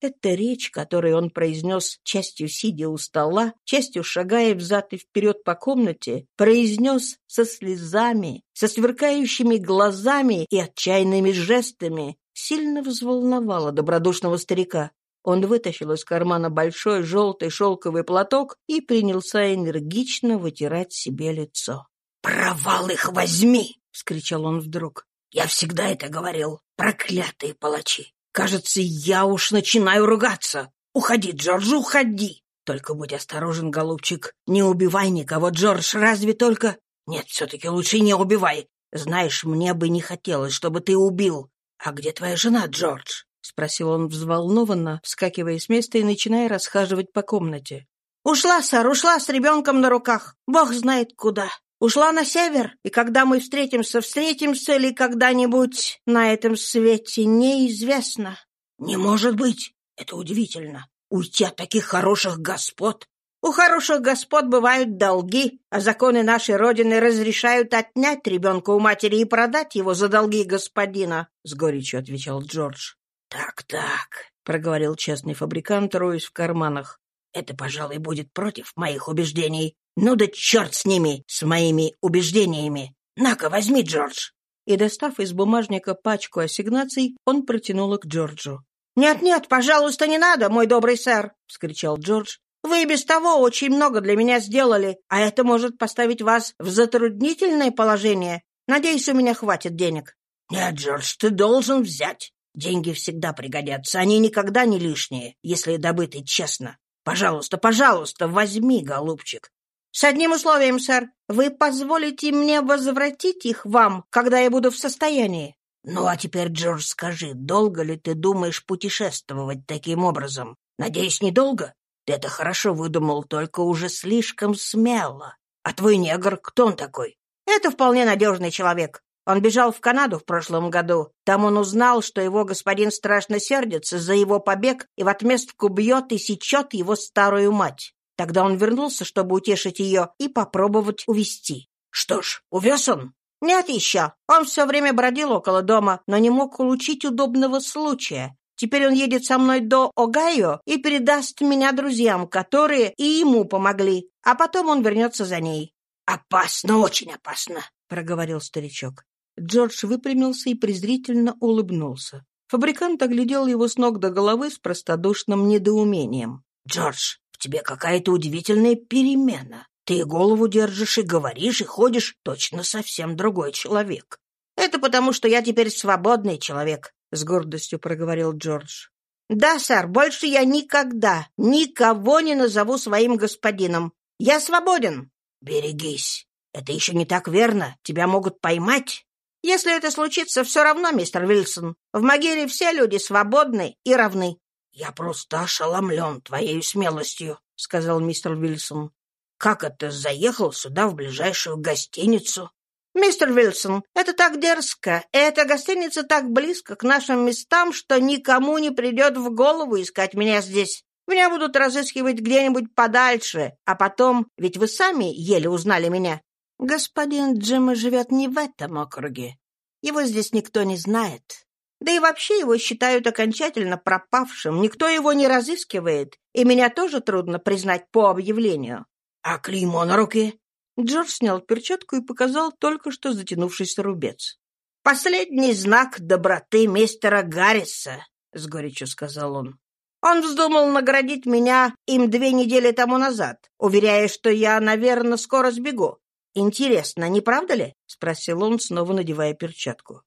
Эта речь, которую он произнес частью сидя у стола, частью шагая взад и вперед по комнате, произнес со слезами, со сверкающими глазами и отчаянными жестами, сильно взволновала добродушного старика. Он вытащил из кармана большой желтый шелковый платок и принялся энергично вытирать себе лицо. «Провал их возьми!» — вскричал он вдруг. «Я всегда это говорил. Проклятые палачи! Кажется, я уж начинаю ругаться. Уходи, Джордж, уходи. Только будь осторожен, голубчик. Не убивай никого, Джордж, разве только... Нет, все-таки лучше не убивай. Знаешь, мне бы не хотелось, чтобы ты убил. А где твоя жена, Джордж? — спросил он взволнованно, вскакивая с места и начиная расхаживать по комнате. «Ушла, сэр, ушла с ребенком на руках. Бог знает куда. Ушла на север, и когда мы встретимся, встретимся ли когда-нибудь на этом свете, неизвестно. Не может быть. Это удивительно. Уйти от таких хороших господ. У хороших господ бывают долги, а законы нашей Родины разрешают отнять ребенка у матери и продать его за долги господина, — с горечью отвечал Джордж. «Так-так», — проговорил честный фабрикант, роясь в карманах. «Это, пожалуй, будет против моих убеждений. «Ну да черт с ними, с моими убеждениями! На-ка, возьми, Джордж!» И, достав из бумажника пачку ассигнаций, он протянул их Джорджу. «Нет-нет, пожалуйста, не надо, мой добрый сэр!» — вскричал Джордж. «Вы и без того очень много для меня сделали, а это может поставить вас в затруднительное положение. Надеюсь, у меня хватит денег». «Нет, Джордж, ты должен взять. Деньги всегда пригодятся, они никогда не лишние, если добыты честно. Пожалуйста, пожалуйста, возьми, голубчик. «С одним условием, сэр. Вы позволите мне возвратить их вам, когда я буду в состоянии?» «Ну, а теперь, Джордж, скажи, долго ли ты думаешь путешествовать таким образом? Надеюсь, недолго? Ты это хорошо выдумал, только уже слишком смело. А твой негр, кто он такой?» «Это вполне надежный человек. Он бежал в Канаду в прошлом году. Там он узнал, что его господин страшно сердится за его побег и в отместку бьет и сечет его старую мать. Тогда он вернулся, чтобы утешить ее и попробовать увести. Что ж, увез он? Нет еще. Он все время бродил около дома, но не мог улучить удобного случая. Теперь он едет со мной до Огайо и передаст меня друзьям, которые и ему помогли, а потом он вернется за ней. «Опасно, очень опасно», — проговорил старичок. Джордж выпрямился и презрительно улыбнулся. Фабрикант оглядел его с ног до головы с простодушным недоумением. «Джордж, тебе какая-то удивительная перемена. Ты голову держишь и говоришь, и ходишь точно совсем другой человек. Это потому, что я теперь свободный человек», — с гордостью проговорил Джордж. «Да, сэр, больше я никогда никого не назову своим господином. Я свободен». «Берегись. Это еще не так верно. Тебя могут поймать». «Если это случится, все равно, мистер Вильсон. В Магире все люди свободны и равны». «Я просто ошеломлен твоей смелостью», — сказал мистер Вильсон. «Как это заехал сюда в ближайшую гостиницу?» «Мистер Вильсон, это так дерзко. Эта гостиница так близко к нашим местам, что никому не придет в голову искать меня здесь. Меня будут разыскивать где-нибудь подальше, а потом, ведь вы сами еле узнали меня. Господин Джима живет не в этом округе. Его здесь никто не знает. Да и вообще его считают окончательно пропавшим, никто его не разыскивает, и меня тоже трудно признать по объявлению. А клеймо на руке? Джордж снял перчатку и показал только что затянувшийся рубец. «Последний знак доброты мистера Гарриса», — с горечью сказал он. «Он вздумал наградить меня им две недели тому назад, уверяя, что я, наверное, скоро сбегу. Интересно, не правда ли?» — спросил он, снова надевая перчатку.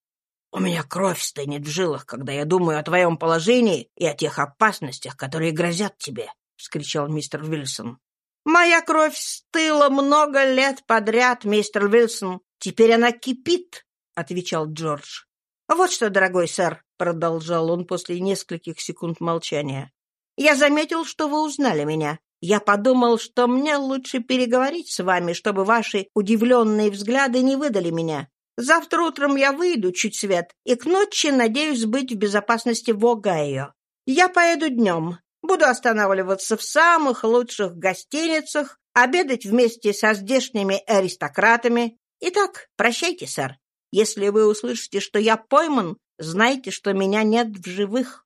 «У меня кровь стынет в жилах, когда я думаю о твоем положении и о тех опасностях, которые грозят тебе», — вскричал мистер Вильсон. Моя кровь стыла много лет подряд, мистер Вилсон. Теперь она кипит, — отвечал Джордж. Вот что, дорогой сэр, — продолжал он после нескольких секунд молчания. Я заметил, что вы узнали меня. Я подумал, что мне лучше переговорить с вами, чтобы ваши удивленные взгляды не выдали меня. Завтра утром я выйду чуть свет, и к ночи надеюсь быть в безопасности в Огайо. Я поеду днем, Буду останавливаться в самых лучших гостиницах, обедать вместе со здешними аристократами. Итак, прощайте, сэр. Если вы услышите, что я пойман, знайте, что меня нет в живых».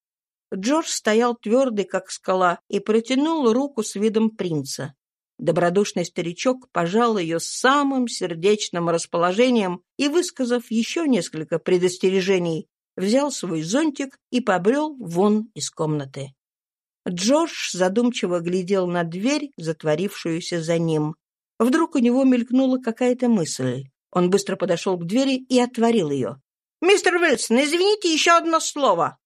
Джордж стоял твердый, как скала, и протянул руку с видом принца. Добродушный старичок пожал ее с самым сердечным расположением и, высказав еще несколько предостережений, взял свой зонтик и побрел вон из комнаты. Джордж задумчиво глядел на дверь, затворившуюся за ним. Вдруг у него мелькнула какая-то мысль. Он быстро подошел к двери и отворил ее. «Мистер Уилсон, извините еще одно слово!»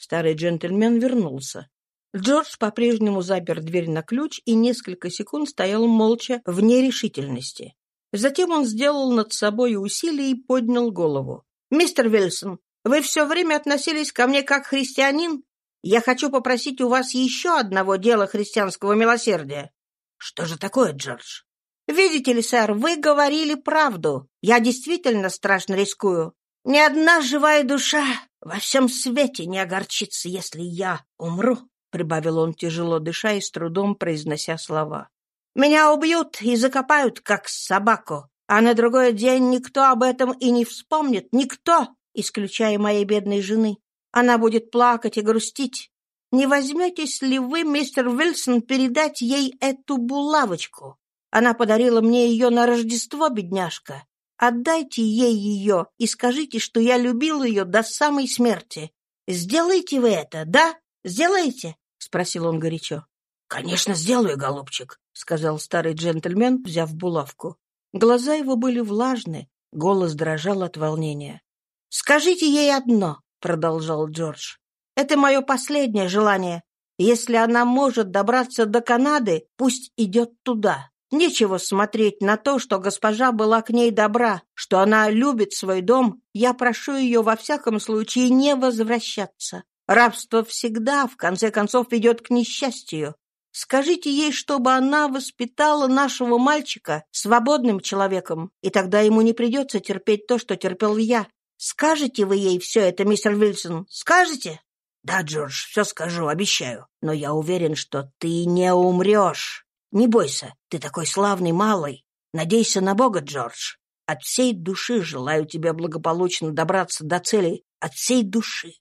Старый джентльмен вернулся. Джордж по-прежнему запер дверь на ключ и несколько секунд стоял молча в нерешительности. Затем он сделал над собой усилие и поднял голову. «Мистер Вильсон, вы все время относились ко мне как христианин, я хочу попросить у вас еще одного дела христианского милосердия». «Что же такое, Джордж?» «Видите ли, сэр, вы говорили правду. Я действительно страшно рискую. Ни одна живая душа во всем свете не огорчится, если я умру», — прибавил он, тяжело дыша и с трудом произнося слова. «Меня убьют и закопают, как собаку, а на другой день никто об этом и не вспомнит, никто, исключая моей бедной жены. Она будет плакать и грустить. Не возьметесь ли вы, мистер Вильсон, передать ей эту булавочку? Она подарила мне ее на Рождество, бедняжка. Отдайте ей ее и скажите, что я любил ее до самой смерти. Сделайте вы это, да? Сделаете?» — спросил он горячо. «Конечно, сделаю, голубчик», — сказал старый джентльмен, взяв булавку. Глаза его были влажны, голос дрожал от волнения. «Скажите ей одно. — продолжал Джордж. «Это мое последнее желание. Если она может добраться до Канады, пусть идет туда. Нечего смотреть на то, что госпожа была к ней добра, что она любит свой дом. Я прошу ее во всяком случае не возвращаться. Рабство всегда, в конце концов, ведет к несчастью. Скажите ей, чтобы она воспитала нашего мальчика свободным человеком, и тогда ему не придется терпеть то, что терпел я. Скажете вы ей все это, мистер Вильсон? Скажете? Да, Джордж, все скажу, обещаю. Но я уверен, что ты не умрешь. Не бойся, ты такой славный малый. Надейся на Бога, Джордж. От всей души желаю тебе благополучно добраться до цели. От всей души.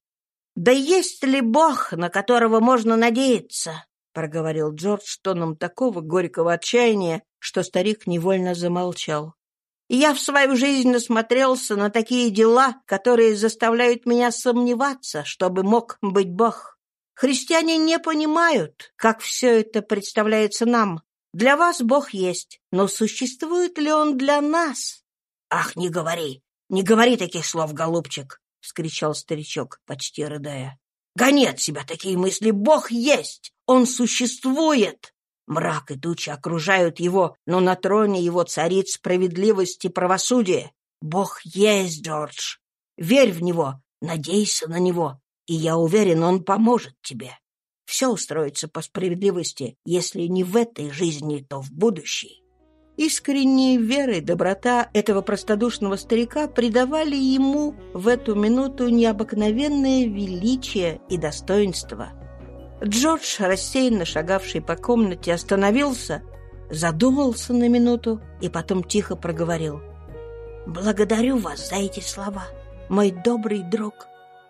Да есть ли Бог, на которого можно надеяться? проговорил Джордж тоном такого горького отчаяния, что старик невольно замолчал. Я в свою жизнь насмотрелся на такие дела, которые заставляют меня сомневаться, чтобы мог быть Бог. Христиане не понимают, как все это представляется нам. Для вас Бог есть, но существует ли Он для нас? Ах, не говори. «Не говори таких слов, голубчик!» — вскричал старичок, почти рыдая. «Гони от себя такие мысли! Бог есть! Он существует!» Мрак и тучи окружают его, но на троне его царит справедливость и правосудие. Бог есть, Джордж. Верь в него, надейся на него, и я уверен, он поможет тебе. Все устроится по справедливости, если не в этой жизни, то в будущей. Искренняя вера и доброта этого простодушного старика придавали ему в эту минуту необыкновенное величие и достоинство. Джордж, рассеянно шагавший по комнате, остановился, задумался на минуту и потом тихо проговорил. «Благодарю вас за эти слова, мой добрый друг.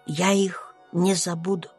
Я их не забуду».